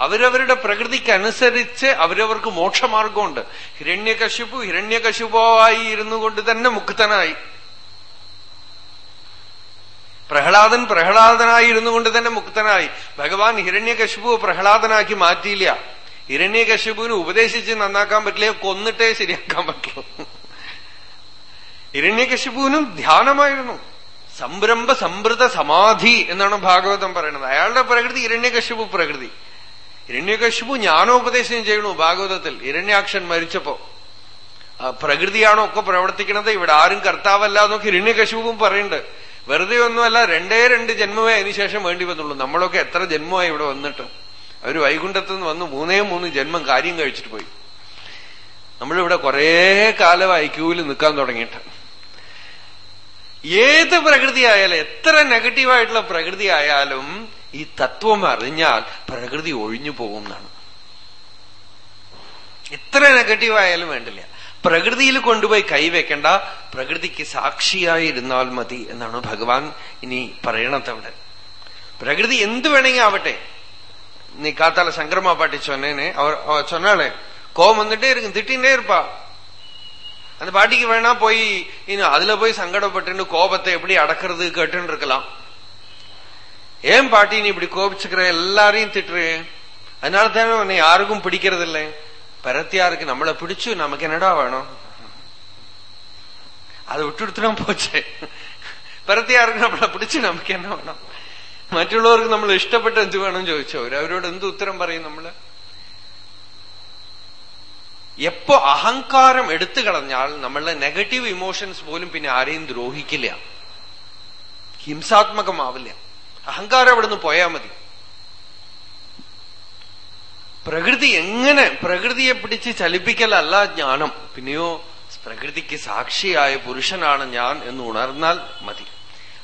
അവരവരുടെ പ്രകൃതിക്കനുസരിച്ച് അവരവർക്ക് മോക്ഷമാർഗമുണ്ട്. ഹിരണ്യകശിപു ഹിരണ്യകശിപുവായി ഇരുന്നു കൊണ്ട് തന്നെ മുക്തനായി. പ്രഹ്ലാദൻ പ്രഹ്ലാദനായി ഇരുന്നു കൊണ്ട് തന്നെ മുക്തനായി. ഭഗവാൻ ഹിരണ്യകശിപു പ്രഹ്ലാദനാക്കി മാറ്റിയില്ല. ഹിരണ്യകശിപുവിന് ഉപദേശിച്ച് നന്നാക്കാൻ പറ്റില്ല. കൊന്നിട്ടേ ശരിയാക്കാൻ പറ്റുള്ളൂ. ഹിരണ്യകശിപുവിനും ധ്യാനമായിരുന്നു. സംരംഭ സംവൃത സമാധി എന്നാണ് ഭാഗവതം പറയുന്നത്. അയാളുടെ പ്രകൃതി ഹിരണ്യകശിപു പ്രകൃതി. ഹിരണ്യകശിപു ജ്ഞാനോപദേശം ചെയ്യണു ഭാഗവതത്തിൽ. ഹിരണ്യാക്ഷൻ മരിച്ചപ്പോ. പ്രകൃതിയാണോ ഒക്കെ പ്രവർത്തിക്കണത്? ഇവിടെ ആരും കർത്താവല്ല എന്നൊക്കെ ഹിരണ്യകശിപുവും പറയുന്നുണ്ട് വെറുതെ ഒന്നുമല്ല രണ്ടേ രണ്ട് ജന്മമേ അതിനുശേഷം വേണ്ടി വന്നുള്ളൂ. നമ്മളൊക്കെ എത്ര ജന്മമായി ഇവിടെ വന്നിട്ട്. അവർ വൈകുണ്ഠത്ത് നിന്ന് വന്ന് മൂന്നേ മൂന്ന് ജന്മം കാര്യം കഴിച്ചിട്ട് പോയി. നമ്മളിവിടെ കുറേ കാലമായി ക്യൂവിൽ നിൽക്കാൻ തുടങ്ങിയിട്ട്. ഏത് പ്രകൃതി ആയാലും എത്ര നെഗറ്റീവായിട്ടുള്ള പ്രകൃതി ആയാലും ഈ തത്വം അറിഞ്ഞാൽ പ്രകൃതി ഒഴിഞ്ഞു പോകും എന്നാണ് എത്ര നെഗറ്റീവ് ആയാലും വേണ്ടില്ല പ്രകൃതിയിൽ കൊണ്ടുപോയി കൈവെക്കേണ്ട പ്രകൃതിക്ക് സാക്ഷിയായി ഇരുന്നാൽ മതി എന്നാണ് ഭഗവാൻ ഇനി പറയണത് അവിടെ പ്രകൃതി എന്ത് വേണമെങ്കിൽ ആവട്ടെ நீ காத்தால சங்கரமா பாட்டி சொன்னேன்னு அவர் அவ சொன்னாலே கோபம் வந்துட்டே இருக்கு திட்டின்டே இருப்பா அந்த பாட்டிக்கு வேணா போய் இன்னும் அதுல போய் சங்கடப்பட்டு கோபத்தை எப்படி அடக்கிறது கேட்டுன்னு இருக்கலாம் ஏன் பாட்டி நீ இப்படி கோபிச்சுக்கிற எல்லாரையும் திட்டுரு அதனால தானே உன்னை யாருக்கும் பிடிக்கிறது இல்லை பரத்தியாருக்கு நம்மளை பிடிச்சு நமக்கு என்னடா வேணும் அதை விட்டு எடுத்துனா போச்சு പരത്തിയാർക്ക് നമ്മളെ പിടിച്ച് നമുക്ക് എന്നാ വേണം മറ്റുള്ളവർക്ക് നമ്മൾ ഇഷ്ടപ്പെട്ട് എന്ത് വേണം ചോദിച്ചവർ അവരോട് എന്ത് ഉത്തരം പറയും നമ്മള് എപ്പോ അഹങ്കാരം എടുത്തു കളഞ്ഞാൽ നമ്മളുടെ നെഗറ്റീവ് ഇമോഷൻസ് പോലും പിന്നെ ആരെയും ദ്രോഹിക്കില്ല ഹിംസാത്മകമാവില്ല അഹങ്കാരം അവിടുന്ന് പോയാൽ മതി. പ്രകൃതി എങ്ങനെ പ്രകൃതിയെ പിടിച്ച് ചലിപ്പിക്കലല്ല ജ്ഞാനം. പിന്നെയോ പ്രകൃതിക്ക് സാക്ഷിയായ പുരുഷനാണ് ഞാൻ എന്ന് ഉണർന്നാൽ മതി.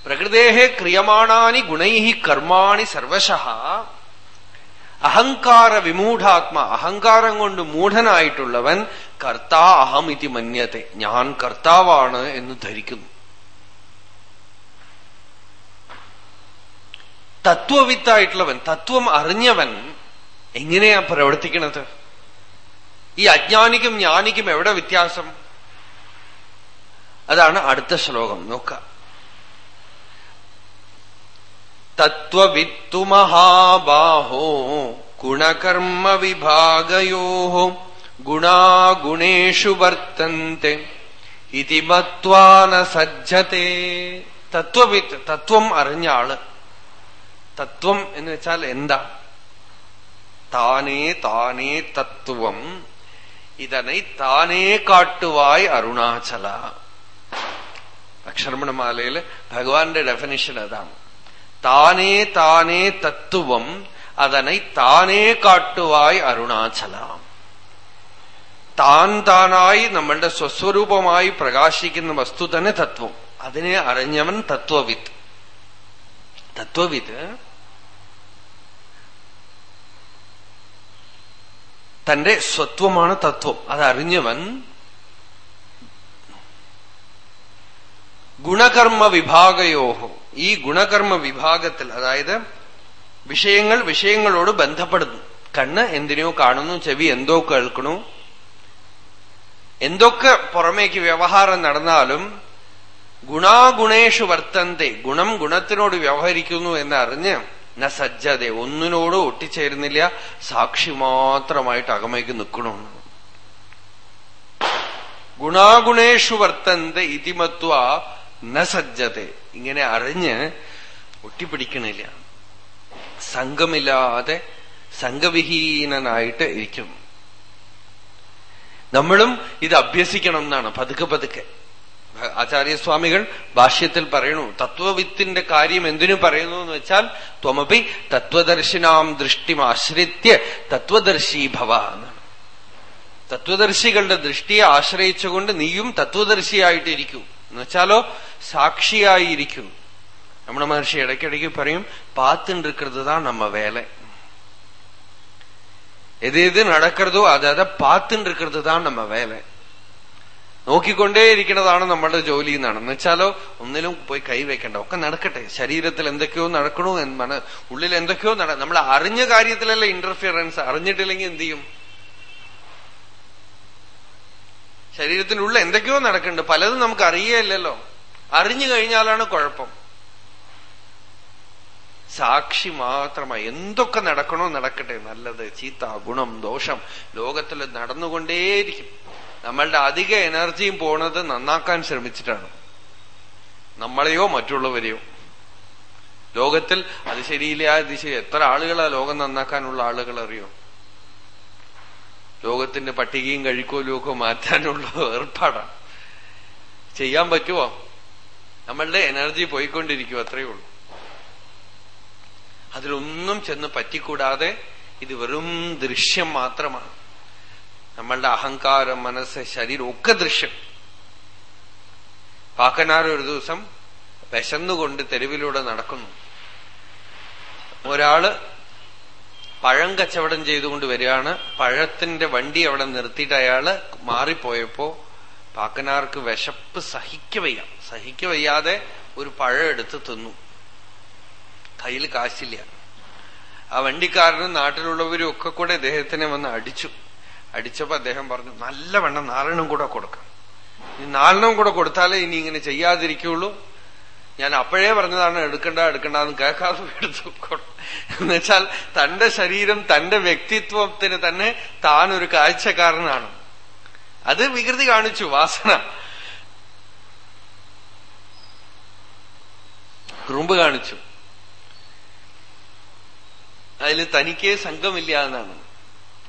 പ്രകൃതേഹ ക്രിയമാണാനി ഗുണൈ കർമാണി സർവശ. അഹങ്കാര വിമൂഢാത്മ അഹങ്കാരം കൊണ്ട് മൂഢനായിട്ടുള്ളവൻ കർത്താ അഹം ഇതി മന്യത്തെ. ഞാൻ കർത്താവാണ് എന്ന് ധരിക്കുന്നു. തത്വവിത്തായിട്ടുള്ളവൻ തത്വം അറിഞ്ഞവൻ എങ്ങനെയാ പ്രവർത്തിക്കുന്നത് ഈ അജ്ഞാനിക്കും ജ്ഞാനിക്കും എവിടെ വ്യത്യാസം? അതാണ് അടുത്ത ശ്ലോകം. നോക്ക. തത്വവിത്തു മഹാബാഹോ ഗുണകർമ്മ വിഭാഗയോ ഗുണാഗുണേഷു വർത്തന്തെ ഇതി മത്വാന സജ്ജത്തെ തത്വവിത്ത് തത്വം അറിഞ്ഞ ആൾ. തത്വം എന്ന് വെച്ചാൽ എന്താ? താനേ താനേ തത്വം. ഇതനെ താനേ കാട്ടുവായ് അരുണാചല. അക്ഷരമണമാലയിൽ ഭഗവാന്റെ ഡെഫിനിഷൻ അതാണ്. താനേ താനേ തത്വം അതനെ താനേ കാട്ടുവായ് അരുണാചല. താൻ താനായി നമ്മളുടെ സ്വസ്വരൂപമായി പ്രകാശിക്കുന്ന വസ്തു തന്നെ തത്വം. അതിനെ അറിഞ്ഞവൻ തത്വവിത്ത് തത്വവിത്ത് തന്റെ സ്വത്വമാണ് തത്വം. അതറിഞ്ഞവൻ ഗുണകർമ്മ വിഭാഗയോഹോ. ഈ ഗുണകർമ്മ വിഭാഗത്തിൽ അതായത് വിഷയങ്ങൾ വിഷയങ്ങളോട് ബന്ധപ്പെടുന്നു. കണ്ണ് എന്തിനോ കാണുന്നു ചെവി എന്തോ കേൾക്കണു. എന്തൊക്കെ പുറമേക്ക് വ്യവഹാരം നടന്നാലും ഗുണാഗുണേഷു വർത്തന്തേ ഗുണം ഗുണത്തിനോട് വ്യവഹരിക്കുന്നു എന്നറിഞ്ഞ് ന സജ്ജത ഒന്നിനോടും ഒട്ടിച്ചേരുന്നില്ല. സാക്ഷി മാത്രമായിട്ട് അകമയ്ക്ക് നിൽക്കണു ഗുണാഗുണേഷു വർത്തന്ത ഇതിമത്വ ന സജ്ജത. ഇങ്ങനെ അറിഞ്ഞ് ഒട്ടിപ്പിടിക്കണില്ല. സംഘമില്ലാതെ സംഘവിഹീനനായിട്ട് ഇരിക്കും. നമ്മളും ഇത് അഭ്യസിക്കണം എന്നാണ് പതുക്കെ പതുക്കെ. ആചാര്യസ്വാമികൾ ഭാഷ്യത്തിൽ പറയണു തത്വവിത്തിന്റെ കാര്യം എന്തിനു പറയുന്നു എന്ന് വെച്ചാൽ ത്വമപി തത്വദർശിനാം ദൃഷ്ടിമാശ്രിത്യ തത്വദർശി ഭവ എന്നാണ് തത്വദർശികളുടെ ദൃഷ്ടിയെ ആശ്രയിച്ചുകൊണ്ട് നീയും തത്വദർശിയായിട്ടിരിക്കൂ എന്നുവെച്ചാലോ സാക്ഷിയായിരിക്കും നമ്മുടെ മഹർഷി ഇടയ്ക്കിടയ്ക്ക് പറയും പാത്തുണ്ടിരിക്കുന്നത് தான் நம்ம வேலை எது எது நடக்கிறதோ அதை அதை பார்த்துட்டு இருக்கிறது தான் நம்ம வேலை നോക്കിക്കൊണ്ടേയിരിക്കുന്നതാണ് നമ്മളുടെ ജോലി എന്നാണ്. എന്ന് വെച്ചാലോ ഒന്നിലും പോയി കൈവയ്ക്കണ്ട ഒക്കെ നടക്കട്ടെ. ശരീരത്തിൽ എന്തൊക്കെയോ നടക്കണോ എന്നാണ്. ഉള്ളിൽ എന്തൊക്കെയോ നട നമ്മൾ അറിഞ്ഞ കാര്യത്തിലല്ല ഇന്റർഫിയറൻസ് അറിഞ്ഞിട്ടില്ലെങ്കിൽ എന്ത് ചെയ്യും? ശരീരത്തിനുള്ളിൽ എന്തൊക്കെയോ നടക്കുന്നുണ്ട്. പലതും നമുക്ക് അറിയേയില്ലല്ലോ. അറിഞ്ഞു കഴിഞ്ഞാലാണ് കുഴപ്പം. സാക്ഷി മാത്രമായി എന്തൊക്കെ നടക്കണോ നടക്കട്ടെ. നല്ലത് ചീത്ത ഗുണം ദോഷം ലോകത്തിൽ നടന്നുകൊണ്ടേയിരിക്കും. നമ്മളുടെ അധിക എനർജിയും പോണത് നന്നാക്കാൻ ശ്രമിച്ചിട്ടാണ്. നമ്മളെയോ മറ്റുള്ളവരെയോ. ലോകത്തിൽ അത് ശരിയില്ല ഇത് എത്ര ആളുകളാ ലോകം നന്നാക്കാനുള്ള ആളുകൾ അറിയോ? ലോകത്തിന്റെ പട്ടികയും കഴിക്കോലും ഒക്കെ മാറ്റാനുള്ള ഏർപ്പാടാണ് ചെയ്യാൻ പറ്റുമോ നമ്മളുടെ എനർജി പോയിക്കൊണ്ടിരിക്കും അത്രയേ ഉള്ളൂ. അതിലൊന്നും ചെന്ന് പറ്റിക്കൂടാതെ ഇത് വെറും ദൃശ്യം മാത്രമാണ്. നമ്മളുടെ അഹങ്കാരം മനസ്സ് ശരീരം ഒക്കെ ദൃശ്യം. പാക്കനാർ ഒരു ദിവസം വിശന്നുകൊണ്ട് തെരുവിലൂടെ നടക്കുന്നു. ഒരാൾ പഴം കച്ചവടം ചെയ്തുകൊണ്ട് വരികയാണ്. പഴത്തിന്റെ വണ്ടി അവിടെ നിർത്തിയിട്ട് അയാൾ മാറിപ്പോയപ്പോ പാക്കനാർക്ക് വിശപ്പ് സഹിക്കവയ്യ. സഹിക്കവയ്യാതെ ഒരു പഴം എടുത്ത് തിന്നു. കയ്യിൽ കാശില്ല. ആ വണ്ടിക്കാരനും നാട്ടിലുള്ളവരും ഒക്കെ കൂടെ അദ്ദേഹത്തിനെ വന്ന് അടിച്ചു. അടിച്ചപ്പോ അദ്ദേഹം പറഞ്ഞു നല്ലവണ്ണം നാലെണ്ണം കൂടെ കൊടുക്കാം. ഈ നാലെണ്ണം കൂടെ കൊടുത്താലേ ഇനി ഇങ്ങനെ ചെയ്യാതിരിക്കുള്ളൂ. ഞാൻ അപ്പോഴേ പറഞ്ഞതാണ് എടുക്കണ്ട എടുക്കണ്ട എന്ന് കേൾക്കാതെ എടുത്തു എന്നുവെച്ചാൽ തന്റെ ശരീരം തന്റെ വ്യക്തിത്വത്തിന് തന്നെ താൻ ഒരു കാഴ്ചക്കാരനാണ്. അത് വികൃതി കാണിച്ചു വാസന. കുറുമ്പ് കാണിച്ചു. അതിൽ തനിക്കേ സംഘമില്ല എന്നാണ്.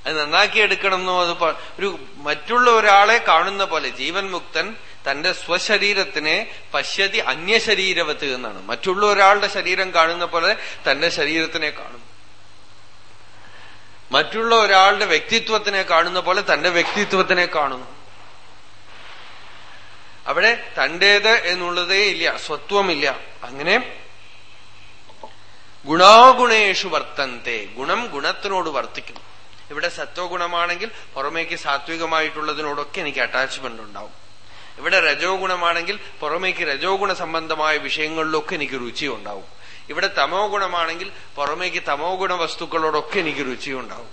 അത് നന്നാക്കി എടുക്കണമെന്നോ അത് ഒരു മറ്റുള്ള ഒരാളെ കാണുന്ന പോലെ ജീവൻ മുക്തൻ തന്റെ സ്വശരീരത്തിനെ പശ്യതി അന്യശരീരവത്ത് എന്നാണ്. മറ്റുള്ള ഒരാളുടെ ശരീരം കാണുന്ന പോലെ തന്റെ ശരീരത്തിനെ കാണും. മറ്റുള്ള ഒരാളുടെ വ്യക്തിത്വത്തിനെ കാണുന്ന പോലെ തന്റെ വ്യക്തിത്വത്തിനെ കാണുന്നു അവിടെ തന്റേത് എന്നുള്ളതേ ഇല്ല സ്വത്വമില്ല. അങ്ങനെ ഗുണാഗുണേഷു വർത്തന്തെ ഗുണം ഗുണത്തിനോട് വർത്തിക്കുന്നു. ഇവിടെ സത്വഗുണമാണെങ്കിൽ പുറമേക്ക് സാത്വികമായിട്ടുള്ളതിനോടൊക്കെ എനിക്ക് അറ്റാച്ച്മെന്റ് ഉണ്ടാവും. ഇവിടെ രജോ ഗുണമാണെങ്കിൽ പുറമേക്ക് രജോ ഗുണ സംബന്ധമായ വിഷയങ്ങളിലൊക്കെ എനിക്ക് രുചി ഉണ്ടാവും. ഇവിടെ തമോ ഗുണമാണെങ്കിൽ പുറമേക്ക് തമോ ഗുണ വസ്തുക്കളോടൊക്കെ എനിക്ക് രുചി ഉണ്ടാവും.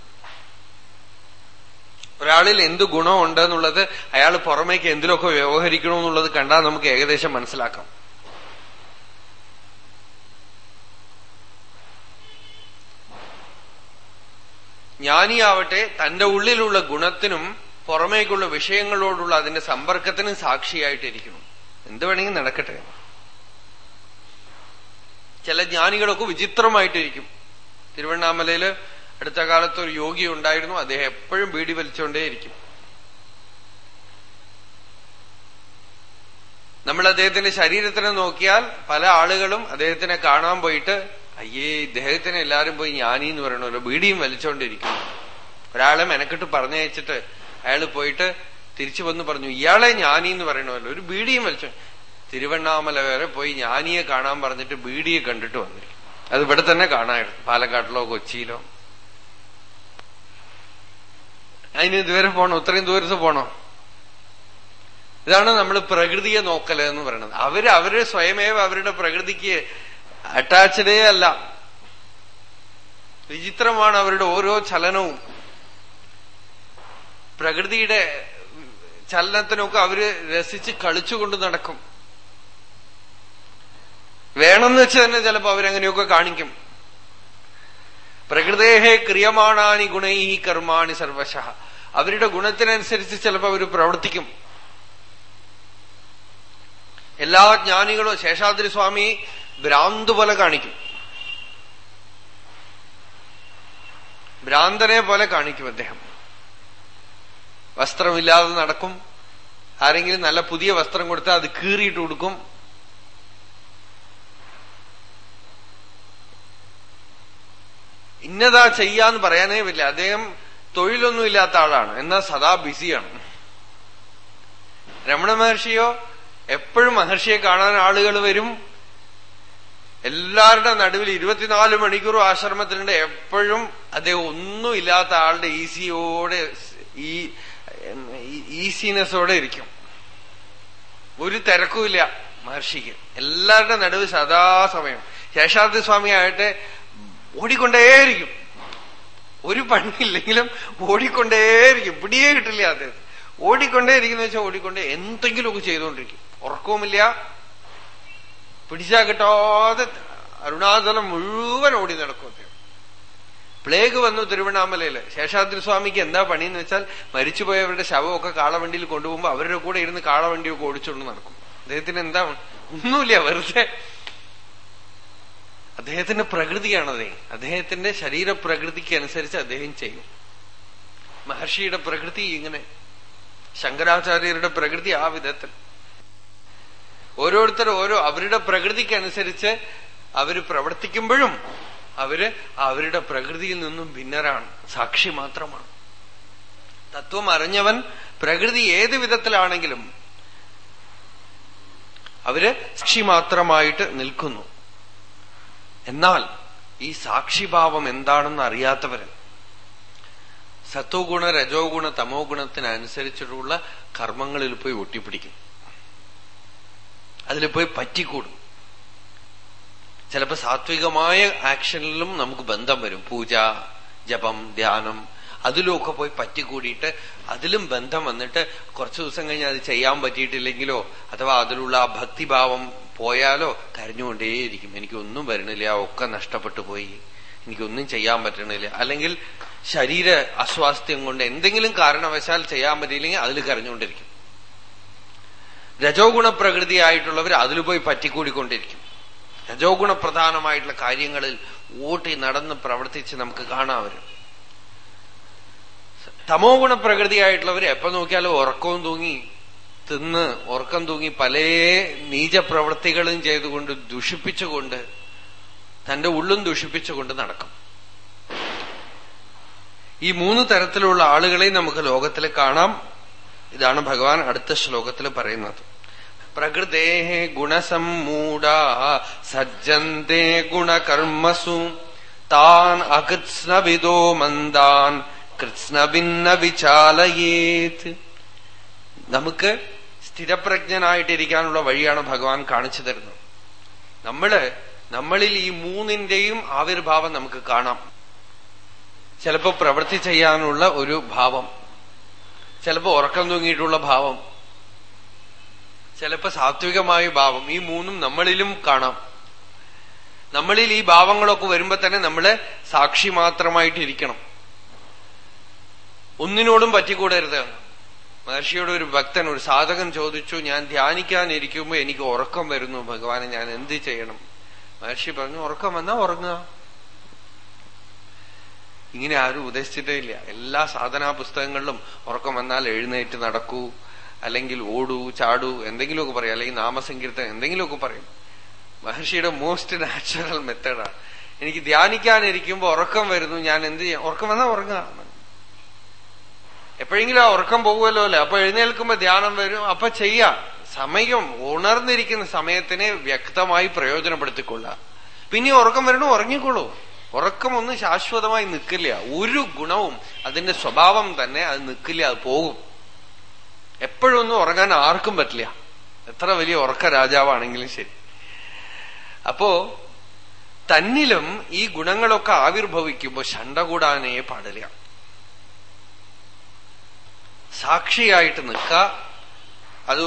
ഒരാളിൽ എന്ത് ഗുണമുണ്ട് എന്നുള്ളത് അയാൾ പുറമേക്ക് എന്തിലൊക്കെ വ്യവഹരിക്കണമെന്നുള്ളത് കണ്ടാൽ നമുക്ക് ഏകദേശം മനസ്സിലാക്കാം. ജ്ഞാനിയാവട്ടെ തന്റെ ഉള്ളിലുള്ള ഗുണത്തിനും പുറമേക്കുള്ള വിഷയങ്ങളോടുള്ള അതിന്റെ സമ്പർക്കത്തിനും സാക്ഷിയായിട്ടിരിക്കണം എന്ത് വേണമെങ്കിൽ നടക്കട്ടെ. ചില ജ്ഞാനികളൊക്കെ വിചിത്രമായിട്ടിരിക്കും. തിരുവണ്ണാമലയിൽ അടുത്ത കാലത്ത് ഒരു യോഗി ഉണ്ടായിരുന്നു. അദ്ദേഹം എപ്പോഴും ബീഡി വലിച്ചുകൊണ്ടേയിരിക്കും. നമ്മൾ അദ്ദേഹത്തിന്റെ ശരീരത്തിനെ നോക്കിയാൽ പല ആളുകളും അദ്ദേഹത്തിനെ കാണാൻ പോയിട്ട് അയ്യേ ഇദ്ദേഹത്തിന് എല്ലാരും പോയി ജ്ഞാനി എന്ന് പറയണമല്ലോ. ബീഡിയും വലിച്ചോണ്ടിരിക്കുന്നു. ഒരാളെ മെനക്കെട്ട് പറഞ്ഞയച്ചിട്ട് അയാൾ പോയിട്ട് തിരിച്ചു വന്ന് പറഞ്ഞു ഇയാളെ ജ്ഞാനി എന്ന് പറയണമല്ലോ. ഒരു ബീഡിയും വലിച്ചോ തിരുവണ്ണാമല വരെ പോയി ജ്ഞാനിയെ കാണാൻ പറഞ്ഞിട്ട് ബീഡിയെ കണ്ടിട്ട് വന്നിരിക്കും അത് ഇവിടെ തന്നെ കാണായിരുന്നു പാലക്കാട്ടിലോ കൊച്ചിയിലോ. അതിന് ഇതുവരെ പോണോ? ഇത്രയും ദൂരത്ത് പോണോ? ഇതാണ് നമ്മൾ പ്രകൃതിയെ നോക്കൽ എന്ന് പറയുന്നത്. അവർ അവർ സ്വയമേവ അവരുടെ പ്രകൃതിക്ക് അറ്റാച്ച്ഡേ അല്ല. വിചിത്രമാണ് അവരുടെ ഓരോ ചലനവും. പ്രകൃതിയുടെ ചലനത്തിനൊക്കെ അവർ രസിച്ച് കളിച്ചുകൊണ്ട് നടക്കും. വേണമെന്ന് വെച്ച് തന്നെ ചിലപ്പോ അവരങ്ങനെയൊക്കെ കാണിക്കും. പ്രകൃതേഹേ ക്രിയമാണാനി ഗുണൈ കർമാണി സർവശ. അവരുടെ ഗുണത്തിനനുസരിച്ച് ചിലപ്പോ അവർ പ്രവർത്തിക്കും. എല്ലാ ജ്ഞാനികളും ശേഷാദ്രി സ്വാമി ഭ്രാന്ത് പോലെ കാണിക്കും. ഭ്രാന്തനെ പോലെ കാണിക്കും അദ്ദേഹം. വസ്ത്രമില്ലാതെ നടക്കും. ആരെങ്കിലും നല്ല പുതിയ വസ്ത്രം കൊടുത്താൽ അത് കീറിയിട്ട് കൊടുക്കും ഇന്നതാ ചെയ്യാന്ന് പറയാനേ പറ്റില്ല. അദ്ദേഹം തൊഴിലൊന്നുമില്ലാത്ത ആളാണ്. എന്നാൽ സദാ ബിസിയാണ്. രമണ മഹർഷിയോ എപ്പോഴും മഹർഷിയെ കാണാൻ ആളുകൾ വരും. എല്ലാവരുടെ നടുവിൽ ഇരുപത്തിനാല് മണിക്കൂർ ആശ്രമത്തിലുണ്ട്. എപ്പോഴും അദ്ദേഹം ഒന്നുമില്ലാത്ത ആളുടെ ഈസിയോടെ ഈ ഈസിനെസ്സോടെ ഇരിക്കും. ഒരു തിരക്കുമില്ല മഹർഷിക്ക്. എല്ലാവരുടെ നടുവ് സദാസമയം ശേഷാദ്രി സ്വാമിയായിട്ട് ഓടിക്കൊണ്ടേയിരിക്കും. ഒരു പണിയില്ലെങ്കിലും ഓടിക്കൊണ്ടേയിരിക്കും. പിടിയേ കിട്ടില്ല അദ്ദേഹം ഓടിക്കൊണ്ടേയിരിക്കുന്ന വെച്ചാൽ ഓടിക്കൊണ്ടേ എന്തെങ്കിലുമൊക്കെ ചെയ്തുകൊണ്ടിരിക്കും. ഉറക്കവുമില്ല. പിടിച്ചാ കിട്ടാതെ അരുണാചലം മുഴുവൻ ഓടി നടക്കും അദ്ദേഹം. പ്ലേഗ് വന്നു തിരുവണ്ണാമലയിൽ. ശേഷാദ്രി സ്വാമിക്ക് എന്താ പണിയെന്ന് വെച്ചാൽ മരിച്ചുപോയവരുടെ ശവമൊക്കെ കാളവണ്ടിയിൽ കൊണ്ടുപോകുമ്പോ അവരുടെ കൂടെ ഇരുന്ന് കാളവണ്ടിയൊക്കെ ഓടിച്ചുകൊണ്ട് നടക്കും. അദ്ദേഹത്തിന് എന്താ ഒന്നുമില്ല വെറുതെ. അദ്ദേഹത്തിന്റെ പ്രകൃതിയാണ് പ്രകൃതിയാണതേ. അദ്ദേഹത്തിന്റെ ശരീരപ്രകൃതിക്ക് അനുസരിച്ച് അദ്ദേഹം ചെയ്യും. മഹർഷിയുടെ പ്രകൃതി ഇങ്ങനെ. ശങ്കരാചാര്യരുടെ പ്രകൃതി ആ വിധത്തിൽ. ഓരോരുത്തർ ഓരോ അവരുടെ പ്രകൃതിക്കനുസരിച്ച് അവർ പ്രവർത്തിക്കുമ്പോഴും അവർ അവരുടെ പ്രകൃതിയിൽ നിന്നും ഭിന്നരാണ്. സാക്ഷി മാത്രമാണ്. തത്വം അറിഞ്ഞവൻ പ്രകൃതി ഏത് വിധത്തിലാണെങ്കിലും അവർ സാക്ഷി മാത്രമായിട്ട് നിൽക്കുന്നു. എന്നാൽ ഈ സാക്ഷിഭാവം എന്താണെന്ന് അറിയാത്തവര് സത്വഗുണ രജോഗുണ രജോ ഗുണ തമോ ഗുണത്തിനനുസരിച്ചിട്ടുള്ള കർമ്മങ്ങളിൽ പോയി ഒട്ടിപ്പിടിക്കും അതിൽ പോയി പറ്റിക്കൂടും. ചിലപ്പോ സാത്വികമായ ആക്ഷനിലും നമുക്ക് ബന്ധം വരും. പൂജ ജപം ധ്യാനം അതിലുമൊക്കെ പോയി പറ്റിക്കൂടിയിട്ട് അതിലും ബന്ധം വന്നിട്ട് കുറച്ചു ദിവസം കഴിഞ്ഞ് അത് ചെയ്യാൻ പറ്റിയിട്ടില്ലെങ്കിലോ അഥവാ അതിലുള്ള ആ ഭക്തിഭാവം പോയാലോ കരഞ്ഞുകൊണ്ടേയിരിക്കും. എനിക്കൊന്നും വരണില്ല ഒക്കെ നഷ്ടപ്പെട്ടു പോയി. എനിക്കൊന്നും ചെയ്യാൻ പറ്റണില്ല. അല്ലെങ്കിൽ ശരീര അസ്വാസ്ഥ്യം കൊണ്ട് എന്തെങ്കിലും കാരണവശാൽ ചെയ്യാൻ പറ്റിയില്ലെങ്കിൽ അതിൽ കരഞ്ഞുകൊണ്ടിരിക്കും. രജോ ഗുണപ്രകൃതിയായിട്ടുള്ളവർ അതിൽ പോയി പറ്റിക്കൂടിക്കൊണ്ടിരിക്കും. രജോ ഗുണപ്രധാനമായിട്ടുള്ള കാര്യങ്ങളിൽ ഓട്ടി നടന്ന് പ്രവർത്തിച്ച് നമുക്ക് കാണാം തമോ ഗുണപ്രകൃതിയായിട്ടുള്ളവർ എപ്പോ നോക്കിയാലും ഉറക്കവും തൂങ്ങി തിന്ന് ഉറക്കം തൂങ്ങി പല നീചപ്രവൃത്തികളും ചെയ്തുകൊണ്ട് ദുഷിപ്പിച്ചുകൊണ്ട് തന്റെ ഉള്ളും ദുഷിപ്പിച്ചുകൊണ്ട് നടക്കും. ഈ മൂന്ന് തരത്തിലുള്ള ആളുകളെ നമുക്ക് ലോകത്തിൽ കാണാം. ഇതാണ് ഭഗവാൻ അടുത്ത ശ്ലോകത്തിൽ പറയുന്നത്. പ്രകൃതേ ഗുണസമ്മൂഢ സജ്ജന്തേ ഗുണകർമ്മസു. താൻ അകൃത്സ്നവിദോ മന്ദാൻ കൃത്സ്നഭിന്ന വിചാലയേത്. നമുക്ക് സ്ഥിരപ്രജ്ഞനായിട്ടിരിക്കാനുള്ള വഴിയാണ് ഭഗവാൻ കാണിച്ചു തരുന്നത്. നമ്മൾ നമ്മളിൽ ഈ മൂന്നിന്റെയും ആവിർഭാവം നമുക്ക് കാണാം. ചിലപ്പോ പ്രവൃത്തി ചെയ്യാനുള്ള ഒരു ഭാവം ചിലപ്പോ ഉറക്കം തൂങ്ങിയിട്ടുള്ള ഭാവം ചിലപ്പോ സാത്വികമായ ഭാവം. ഈ മൂന്നും നമ്മളിലും കാണാം. നമ്മളിൽ ഈ ഭാവങ്ങളൊക്കെ വരുമ്പോ തന്നെ നമ്മൾ സാക്ഷി മാത്രമായിട്ടിരിക്കണം. ഒന്നിനോടും പറ്റിക്കൂടരുത്. മഹർഷിയോട് ഒരു ഭക്തൻ ഒരു സാധകൻ ചോദിച്ചു ഞാൻ ധ്യാനിക്കാനിരിക്കുമ്പോ എനിക്ക് ഉറക്കം വരുന്നു ഭഗവാനെ ഞാൻ എന്ത് ചെയ്യണം? മഹർഷി പറഞ്ഞു ഉറക്കം വന്നാ ഉറങ്ങുക. ഇങ്ങനെ ആരും ഉദ്ദേശിച്ചിട്ടേ ഇല്ല. എല്ലാ സാധനാ പുസ്തകങ്ങളിലും ഉറക്കം വന്നാൽ എഴുന്നേറ്റ് നടക്കൂ അല്ലെങ്കിൽ ഓടൂ ചാടൂ എന്തെങ്കിലുമൊക്കെ പറയും അല്ലെങ്കിൽ നാമസങ്കീർത്തനം എന്തെങ്കിലുമൊക്കെ പറയും. മഹർഷിയുടെ മോസ്റ്റ് നാച്ചുറൽ മെത്തേഡാണ് എനിക്ക് ധ്യാനിക്കാനിരിക്കുമ്പോൾ ഉറക്കം വരുന്നു ഞാൻ എന്ത് ചെയ്യാം? ഉറക്കം വന്നാൽ ഉറങ്ങുക എപ്പോഴെങ്കിലും ആ ഉറക്കം പോകുമല്ലോ അല്ലെ? അപ്പൊ എഴുന്നേൽക്കുമ്പോ ധ്യാനം വരും അപ്പൊ ചെയ്യാം. സമയം ഉണർന്നിരിക്കുന്ന സമയത്തിനെ വ്യക്തമായി പ്രയോജനപ്പെടുത്തിക്കൊള്ളുക. പിന്നെ ഉറക്കം വരണോ? ഉറങ്ങിക്കൊള്ളൂ ഉറക്കമൊന്നും ശാശ്വതമായി നിൽക്കില്ല. ഒരു ഗുണവും അതിന്റെ സ്വഭാവം തന്നെ അത് നിൽക്കില്ല അത് പോകും. എപ്പോഴൊന്നും ഉറങ്ങാൻ ആർക്കും പറ്റില്ല. എത്ര വലിയ ഉറക്ക രാജാവാണെങ്കിലും ശരി. അപ്പോ തന്നിലും ഈ ഗുണങ്ങളൊക്കെ ആവിർഭവിക്കുമ്പോ ശണ്ട കൂടാനേ പാടില്ല. സാക്ഷിയായിട്ട് നിൽക്കുക അത്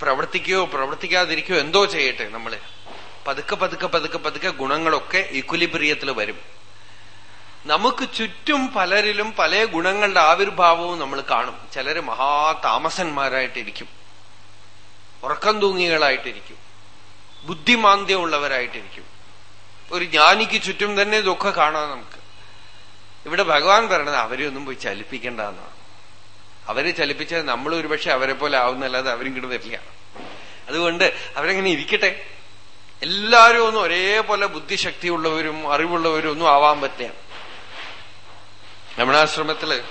പ്രവർത്തിക്കുകയോ പ്രവർത്തിക്കാതിരിക്കുകയോ എന്തോ ചെയ്യട്ടെ നമ്മൾ. പതുക്കെ പതുക്കെ പതുക്കെ പതുക്കെ ഗുണങ്ങളൊക്കെ ഇക്കുലിപ്രിയത്തിൽ വരും. നമുക്ക് ചുറ്റും പലരിലും പല ഗുണങ്ങളുടെ ആവിർഭാവവും നമ്മൾ കാണും. ചിലര് മഹാ താമസന്മാരായിട്ടിരിക്കും ഉറക്കം തൂങ്ങികളായിട്ടിരിക്കും. ബുദ്ധിമാന്ദ്യമുള്ളവരായിട്ടിരിക്കും. ഒരു ജ്ഞാനിക്ക് ചുറ്റും തന്നെ ഇതൊക്കെ കാണാം നമുക്ക്. ഇവിടെ ഭഗവാൻ പറയണത് അവരെയൊന്നും പോയി ചലിപ്പിക്കേണ്ട എന്നാണ്. അവരെ ചലിപ്പിച്ചാൽ നമ്മൾ ഒരുപക്ഷെ അവരെ പോലെ ആവുന്നല്ലാതെ അവരിങ്ങോട്ട് വരില്ല. അതുകൊണ്ട് അവരെങ്ങനെ ഇരിക്കട്ടെ. എല്ലാവരും ഒന്നും ഒരേപോലെ ബുദ്ധിശക്തിയുള്ളവരും അറിവുള്ളവരും ഒന്നും ആവാൻ പറ്റില്ല. രമണാശ്രമത്തിൽ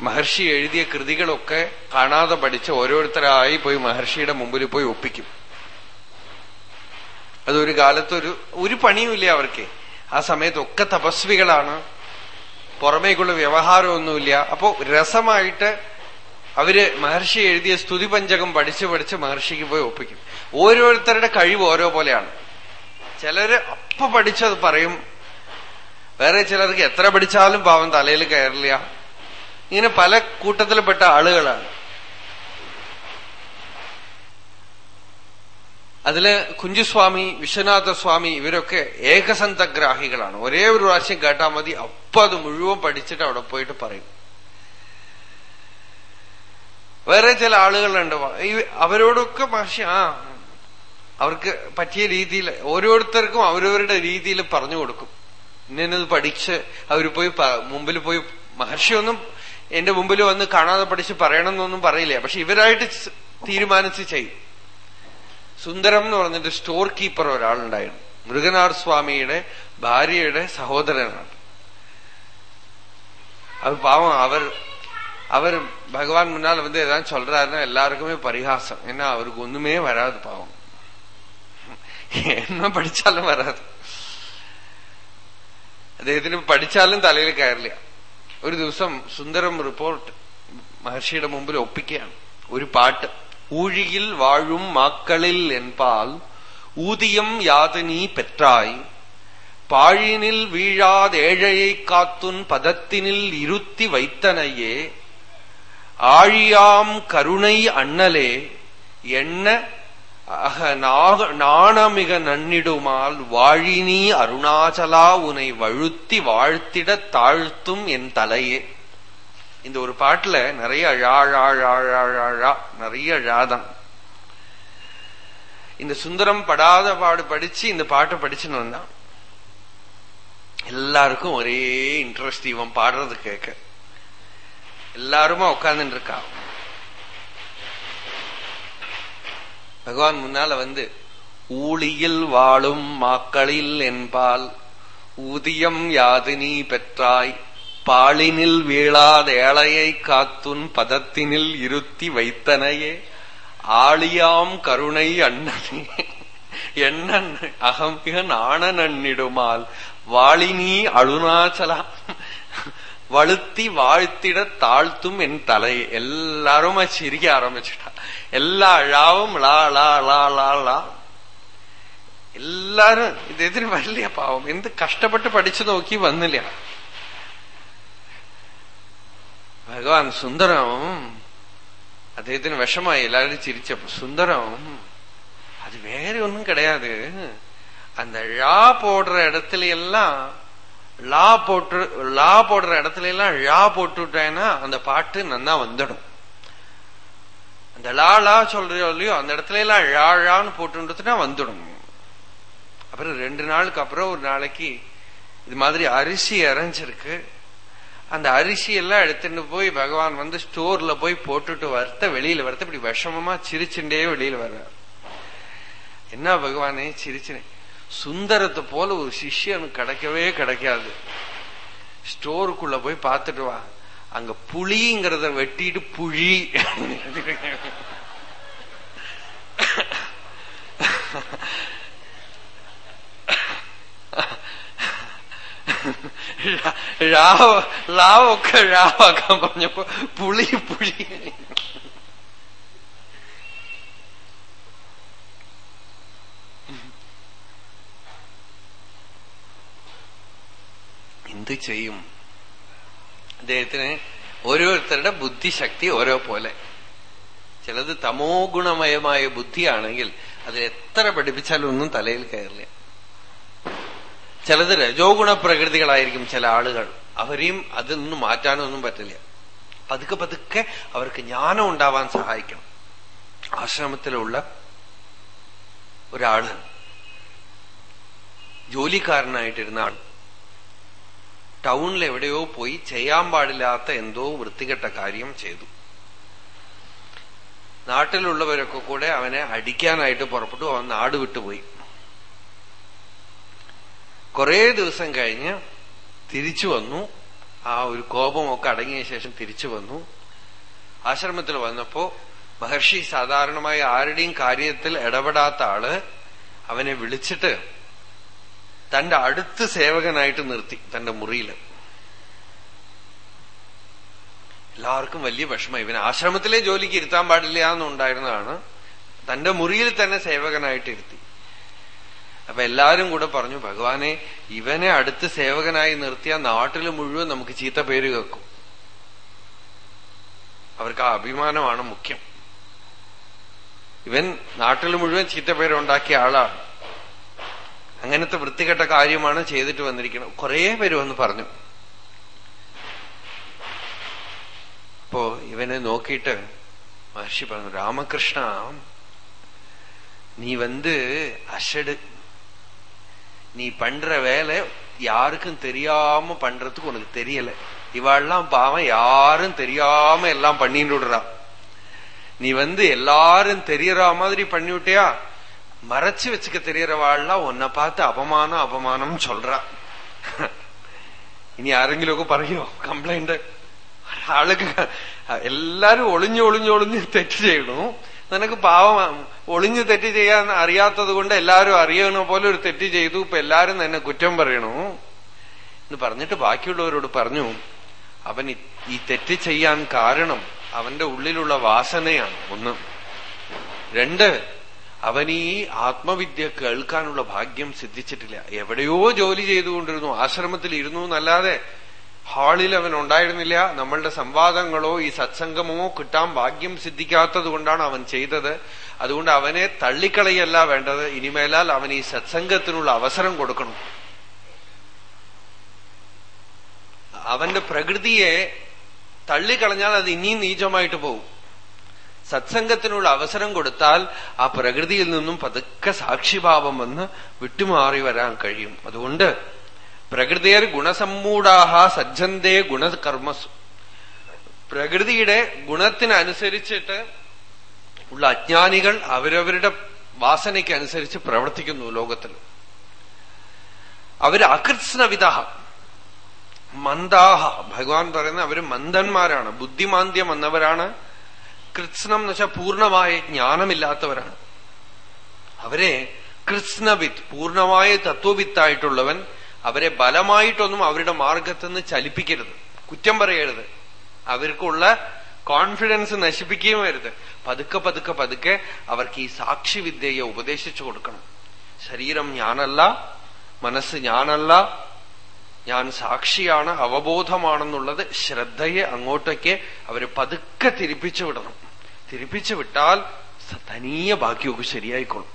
മഹർഷി എഴുതിയ കൃതികളൊക്കെ കാണാതെ പഠിച്ച് ഓരോരുത്തരായി പോയി മഹർഷിയുടെ മുമ്പിൽ പോയി ഒപ്പിക്കും. അതൊരു കാലത്തൊരു ഒരു പണിയുമില്ല അവർക്ക്. ആ സമയത്തൊക്കെ തപസ്വികളാണ്. പുറമേക്കുള്ള വ്യവഹാരമൊന്നുമില്ല. അപ്പോ രസമായിട്ട് അവർ മഹർഷി എഴുതിയ സ്തുതി പഞ്ചകം പഠിച്ച് പഠിച്ച് മഹർഷിക്ക് പോയി ഒപ്പിക്കും. ഓരോരുത്തരുടെ കഴിവ് ഓരോ പോലെയാണ്. ചിലര് അപ്പൊ പഠിച്ചത് പറയും വേറെ ചിലർക്ക് എത്ര പഠിച്ചാലും പാവം തലയിൽ കയറില്ല. ഇങ്ങനെ പല കൂട്ടത്തിൽപ്പെട്ട ആളുകളാണ്. അതിൽ കുഞ്ചുസ്വാമി വിശ്വനാഥ സ്വാമി ഇവരൊക്കെ ഏകസന്തഗ്രാഹികളാണ്. ഒരേ ഒരു പ്രാവശ്യം കേട്ടാൽ മതി. അപ്പൊ അത് മുഴുവൻ പഠിച്ചിട്ട് അവിടെ പോയിട്ട് പറയും. വേറെ ചില ആളുകളുണ്ട്. അവരോടൊക്കെ ഭാഷ ആ അവർക്ക് പറ്റിയ രീതിയിൽ ഓരോരുത്തർക്കും അവരവരുടെ രീതിയിൽ പറഞ്ഞു കൊടുക്കും. ഇന്നത് പഠിച്ച് അവർ പോയി മുമ്പിൽ പോയി മഹർഷിയൊന്നും എന്റെ മുമ്പിൽ വന്ന് കാണാതെ പഠിച്ച് പറയണമെന്നൊന്നും പറയില്ല. പക്ഷെ ഇവരായിട്ട് തീരുമാനിച്ച് ചെയ്യും. സുന്ദരം എന്ന് പറഞ്ഞിട്ട് സ്റ്റോർ കീപ്പർ ഒരാളുണ്ടായിരുന്നു. മൃഗനാഥ് സ്വാമിയുടെ ഭാര്യയുടെ സഹോദരനാണ്. അത് പാവം അവർ அவர் பகவான் முன்னால் வந்து ஏதாவது சொல்றாருன்னா எல்லாருக்குமே பரிகாசம் ஏன்னா அவருக்கு ஒண்ணுமே வராது பாவம் என்ன படிச்சாலும் வராது അദ്ദേഹത്തിന് പഠിച്ചാലും തലയിൽ കയറില്ല ഒരു ദിവസം സുന്ദരം റിപ്പോർട്ട് മഹർഷിയുടെ മുമ്പിൽ ഒപ്പിക്കുകയാണ് ഒരു പാട്ട് ഊഴിയിൽ വാഴും മാക്കളിൽ என்பால் ஊதியம் யாது நீ பெற்றாய் பாழினில் வீழாதேழையை காத்துன் பதத்தினில் இருத்தி வைத்தனையே ஆழியாம் கருணை அண்ணலே என்ன நாணமிக நன்னிடுமால் வாழினி அருணாச்சலா உனை வழுத்தி வாழ்த்திட தாழ்த்தும் என் தலையே. இந்த ஒரு பாட்டுல நிறைய அழாழாழாழாழா நிறைய அழாதான் இந்த சுந்தரம் படாத பாடு படிச்சு இந்த பாட்டை படிச்சுன்னு வந்தான். எல்லாருக்கும் ஒரே இன்ட்ரெஸ்ட் இவன் பாடுறது கேட்க. எல்லாருமா உட்கார்ந்துட்டு இருக்கா பகவான் முன்னால வந்து ஊழியில் வாழும் மாக்களில் என்பால் ஊதியம் யாது நீ பெற்றாய்? பாலினில் வீழாத ஏழையை காத்துன் பதத்தினில் இருத்தி வைத்தனையே ஆளியாம் கருணை அண்ணனே. எண்ணன் அகம்பிக நாணன் நன்னிடுமால் வாளினி அருணாச்சலா வழுத்தி வாழ்த்திட தாழ்த்தும் என் தலை எல்லாரும் சிரிக்க ஆரம்பிச்சுட்டா எல்லா அழாவும் லா லா லா லா லா എല്ലാരും ഇദ്ദേഹത്തിന് വരില്ല പാവം എന്ത് കഷ്ടപ്പെട്ട് പഠിച്ചു നോക്കി വന്നില്ല ഭഗവാൻ സുന്ദരം അദ്ദേഹത്തിന് വിഷമായി എല്ലാവരും ചിരിച്ചപ്പോ സുന്ദരം அது வேற ஒன்றும் கிடையாது அந்த ழா போடுற இடத்துல எல்லாம் லா போட்டு லா போடுற இடத்துல எல்லாம் ழா போட்டுட்டேன்னா அந்த பாட்டு நன்னா வந்துடும். அந்த லா லா சொல்றியோ இல்லையோ அந்த இடத்துல எல்லாம் ழா ழான்னு போட்டுட்டுனா வந்துடும். அப்புறம் ரெண்டு நாளுக்கு அப்புறம் ஒரு நாளைக்கு இது மாதிரி அரிசி அரைஞ்சிருக்கு. அந்த அரிசி எல்லாம் எடுத்துட்டு போய் பகவான் வந்து ஸ்டோர்ல போய் போட்டுட்டு வரத்த வெளியில வரத்த இப்படி விஷமமா சிரிச்சுட்டே வெளியில வர்றார். என்ன பகவானே சிரிச்சுனே சுந்தரத்தை போல ஒரு சிஷ்யனுக்கு கிடைக்கவே கிடைக்காது ஸ்டோருக்குள்ள போய் பார்த்துட்டு வா அங்க புளிங்கிறத வெட்டிட்டு புழி லாவ லாவ ஒக்க பண்ணப்போ புளி புளி എന്ത് ചെയ്യും. അദ്ദേഹത്തിന് ഓരോരുത്തരുടെ ബുദ്ധിശക്തി ഓരോ പോലെ. ചിലത് തമോ ഗുണമയമായ ബുദ്ധിയാണെങ്കിൽ അതിൽ എത്ര പഠിപ്പിച്ചാലും ഒന്നും തലയിൽ കയറില്ല. ചിലത് രജോ ഗുണപ്രകൃതികളായിരിക്കും ചില ആളുകൾ. അവരെയും അതിൽ നിന്ന് മാറ്റാനൊന്നും പറ്റില്ല. പതുക്കെ പതുക്കെ അവർക്ക് ജ്ഞാനം ഉണ്ടാവാൻ സഹായിക്കണം. ആശ്രമത്തിലുള്ള ഒരാൾ ജോലിക്കാരനായിട്ടിരുന്ന ആൾ ടൗണിൽ എവിടെയോ പോയി ചെയ്യാൻ പാടില്ലാത്ത എന്തോ വൃത്തികെട്ട കാര്യം ചെയ്തു. നാട്ടിലുള്ളവരൊക്കെ കൂടെ അവനെ അടിക്കാനായിട്ട് പുറപ്പെട്ടു. അവൻ നാട് വിട്ടുപോയി കുറേ ദിവസം കഴിഞ്ഞ് തിരിച്ചു വന്നു. ആ ഒരു കോപമൊക്കെ അടങ്ങിയ ശേഷം തിരിച്ചു വന്നു. ആശ്രമത്തിൽ വന്നപ്പോ മഹർഷി സാധാരണമായി ആരുടെയും കാര്യത്തിൽ ഇടപെടാത്ത ആൾ അവനെ വിളിച്ചിട്ട് തന്റെ അടുത്ത് സേവകനായിട്ട് നിർത്തി തന്റെ മുറിയിൽ എല്ലാവർക്കും വലിയ വിഷമം. ഇവൻ ആശ്രമത്തിലെ ജോലിക്ക് ഇരുത്താൻ പാടില്ല എന്നുണ്ടായിരുന്നതാണ്. തന്റെ മുറിയിൽ തന്നെ സേവകനായിട്ട് ഇരുത്തി. അപ്പൊ എല്ലാരും കൂടെ പറഞ്ഞു ഭഗവാനെ ഇവനെ അടുത്ത് സേവകനായി നിർത്തിയ നാട്ടിൽ മുഴുവൻ നമുക്ക് ചീത്ത പേര് കേൾക്കും. അവർക്ക് ആ അഭിമാനമാണ് മുഖ്യം. ഇവൻ നാട്ടിൽ മുഴുവൻ ചീത്ത പേരുണ്ടാക്കിയ ആളാണ്. അങ്ങനത്തെ വൃത്തികെട്ട കാര്യമാണ് ചെയ്തിട്ട് വന്നിരിക്കുന്നത് കുറേ പേര് വന്ന് പറഞ്ഞു അപ്പോ ഇവനെ നോക്കിയിട്ട് മഹർഷി പറഞ്ഞു രാമകൃഷ്ണ நீ வந்து அஷடு நீ பண்ற வேலை யாருக்கும் தெரியாம பண்றதுக்கு உனக்கு தெரியல இவாள்லாம் பாவம் யாரும் தெரியாம எல்லாம் பண்ணிட்டு விடுறா நீ வந்து எல்லாரும் தெரியற மாதிரி பண்ணிவிட்டியா மறைச்சு வச்சுக்க தெரியறவாள்லாம் உன்னை பார்த்து அபமானம் அபமானம் சொல்றா ഇനി ആരെങ്കിലുമൊക്കെ പറയോ കംപ്ലൈന്റ് ആൾക്ക് എല്ലാരും ഒളിഞ്ഞു ഒളിഞ്ഞു ഒളിഞ്ഞ് തെറ്റ് ചെയ്യണു നിനക്ക് പാവം ഒളിഞ്ഞു തെറ്റ് ചെയ്യാൻ അറിയാത്തത് കൊണ്ട് എല്ലാരും അറിയണ പോലെ ഒരു തെറ്റ് ചെയ്തു ഇപ്പൊ എല്ലാരും തന്നെ കുറ്റം പറയണു എന്ന് പറഞ്ഞിട്ട് ബാക്കിയുള്ളവരോട് പറഞ്ഞു അവൻ ഈ തെറ്റ് ചെയ്യാൻ കാരണം അവന്റെ ഉള്ളിലുള്ള വാസനയാണ് ഒന്ന് രണ്ട് അവൻ ഈ ആത്മവിദ്യ കേൾക്കാനുള്ള ഭാഗ്യം സിദ്ധിച്ചിട്ടില്ല. എവിടെയോ ജോലി ചെയ്തുകൊണ്ടിരുന്നു. ആശ്രമത്തിൽ ഇരുന്നു എന്നല്ലാതെ ഹാളിൽ അവൻ ഉണ്ടായിരുന്നില്ല. നമ്മളുടെ സംവാദങ്ങളോ ഈ സത്സംഗമോ കിട്ടാൻ ഭാഗ്യം സിദ്ധിക്കാത്തത് കൊണ്ടാണ് അവൻ ചെയ്തത്. അതുകൊണ്ട് അവനെ തള്ളിക്കളയല്ല വേണ്ടത്. ഇനിമേലാൽ അവൻ ഈ സത്സംഗത്തിനുള്ള അവസരം കൊടുക്കണം. അവന്റെ പ്രകൃതിയെ തള്ളിക്കളഞ്ഞാൽ അത് ഇനിയും നീചമായിട്ട് പോകും. സത്സംഗത്തിനുള്ള അവസരം കൊടുത്താൽ ആ പ്രകൃതിയിൽ നിന്നും പതുക്കെ സാക്ഷിഭാവം വന്ന് വിട്ടുമാറി വരാൻ കഴിയും. അതുകൊണ്ട് പ്രകൃതിയർ ഗുണസമ്മൂഢാഹ സജ്ജന്തേ ഗുണകർമ്മസു. പ്രകൃതിയുടെ ഗുണത്തിനനുസരിച്ചിട്ട് ഉള്ള അജ്ഞാനികൾ അവരവരുടെ വാസനയ്ക്ക് അനുസരിച്ച് പ്രവർത്തിക്കുന്നു ലോകത്തിൽ. അവർ അകൃത്സ്നവിധ മന്ദാഹ. ഭഗവാൻ പറയുന്ന അവർ മന്ദന്മാരാണ്. ബുദ്ധിമാന്ദ്യം വന്നവരാണ്. കൃത്സ്നം എന്ന് വെച്ചാൽ പൂർണമായ ജ്ഞാനമില്ലാത്തവരാണ്. അവരെ കൃത്സ്നവിത്ത് പൂർണമായ തത്വവിത്തായിട്ടുള്ളവൻ അവരെ ബലമായിട്ടൊന്നും അവരുടെ മാർഗത്തുനിന്ന് ചലിപ്പിക്കരുത്. കുറ്റം പറയരുത്. അവർക്കുള്ള കോൺഫിഡൻസ് നശിപ്പിക്കുകയും വരുത് പതുക്കെ പതുക്കെ പതുക്കെ അവർക്ക് ഈ സാക്ഷിവിദ്യയെ ഉപദേശിച്ചു കൊടുക്കണം. ശരീരം ഞാനല്ല മനസ്സ് ഞാനല്ല ഞാൻ സാക്ഷിയാണ് അവബോധമാണെന്നുള്ളത് ശ്രദ്ധയെ അങ്ങോട്ടേക്ക് അവർ പതുക്കെ തിരിപ്പിച്ചു വിടണം. തിരിപ്പിച്ചു വിട്ടാൽ തനിയെ ബാക്കിയൊക്കെ ശരിയായിക്കൊള്ളും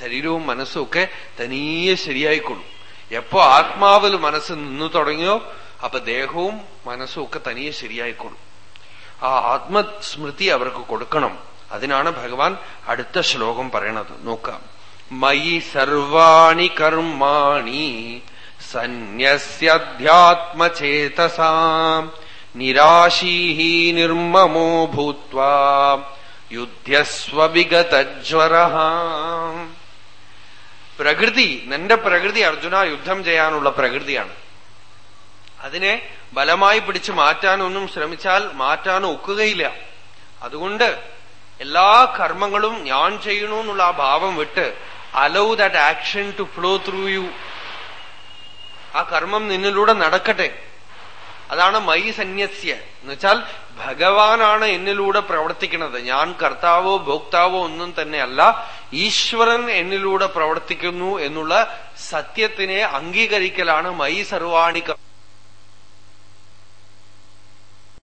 ശരീരവും മനസ്സും ഒക്കെ തനിയെ ശരിയായിക്കൊള്ളും എപ്പോ ആത്മാവിൽ മനസ്സ് നിന്നു തുടങ്ങിയോ അപ്പൊ ദേഹവും മനസ്സും ഒക്കെ തനിയെ ശരിയായിക്കൊള്ളും ആ ആത്മസ്മൃതി അവർക്ക് കൊടുക്കണം. അതിനാണ് ഭഗവാൻ അടുത്ത ശ്ലോകം പറയണത്. നോക്കാം. മയി സർവാണി കർമാണി സന്യസ്യധ്യാത്മചേതസാ നിരാശീ നിർമ്മമോ ഭൂത്വാ യുദ്ധ്യസ്വവിഗതജ്വര പ്രകൃതി നിന്റെ പ്രകൃതി അർജുന യുദ്ധം ചെയ്യാനുള്ള പ്രകൃതിയാണ്. അതിനെ ബലമായി പിടിച്ചു മാറ്റാനൊന്നും ശ്രമിച്ചാൽ മാറ്റാൻ ഒക്കുകയില്ല. അതുകൊണ്ട് എല്ലാ കർമ്മങ്ങളും ഞാൻ ചെയ്യണു എന്നുള്ള ആ ഭാവം വിട്ട് allow that action to flow through you ആ കർമ്മം നിന്നിലൂടെ നടക്കട്ടെ. അതാണ് മൈ സന്യസ്യ എന്നുവെച്ചാൽ ഭഗവാനാണ് എന്നിലൂടെ പ്രവർത്തിക്കുന്നത്. ഞാൻ കർത്താവോ ഭോക്താവോ ഒന്നും തന്നെയല്ല ഈശ്വരൻ എന്നിലൂടെ പ്രവർത്തിക്കുന്നു എന്നുള്ള സത്യത്തിനെ അംഗീകരിക്കലാണ് മൈ സർവാണിക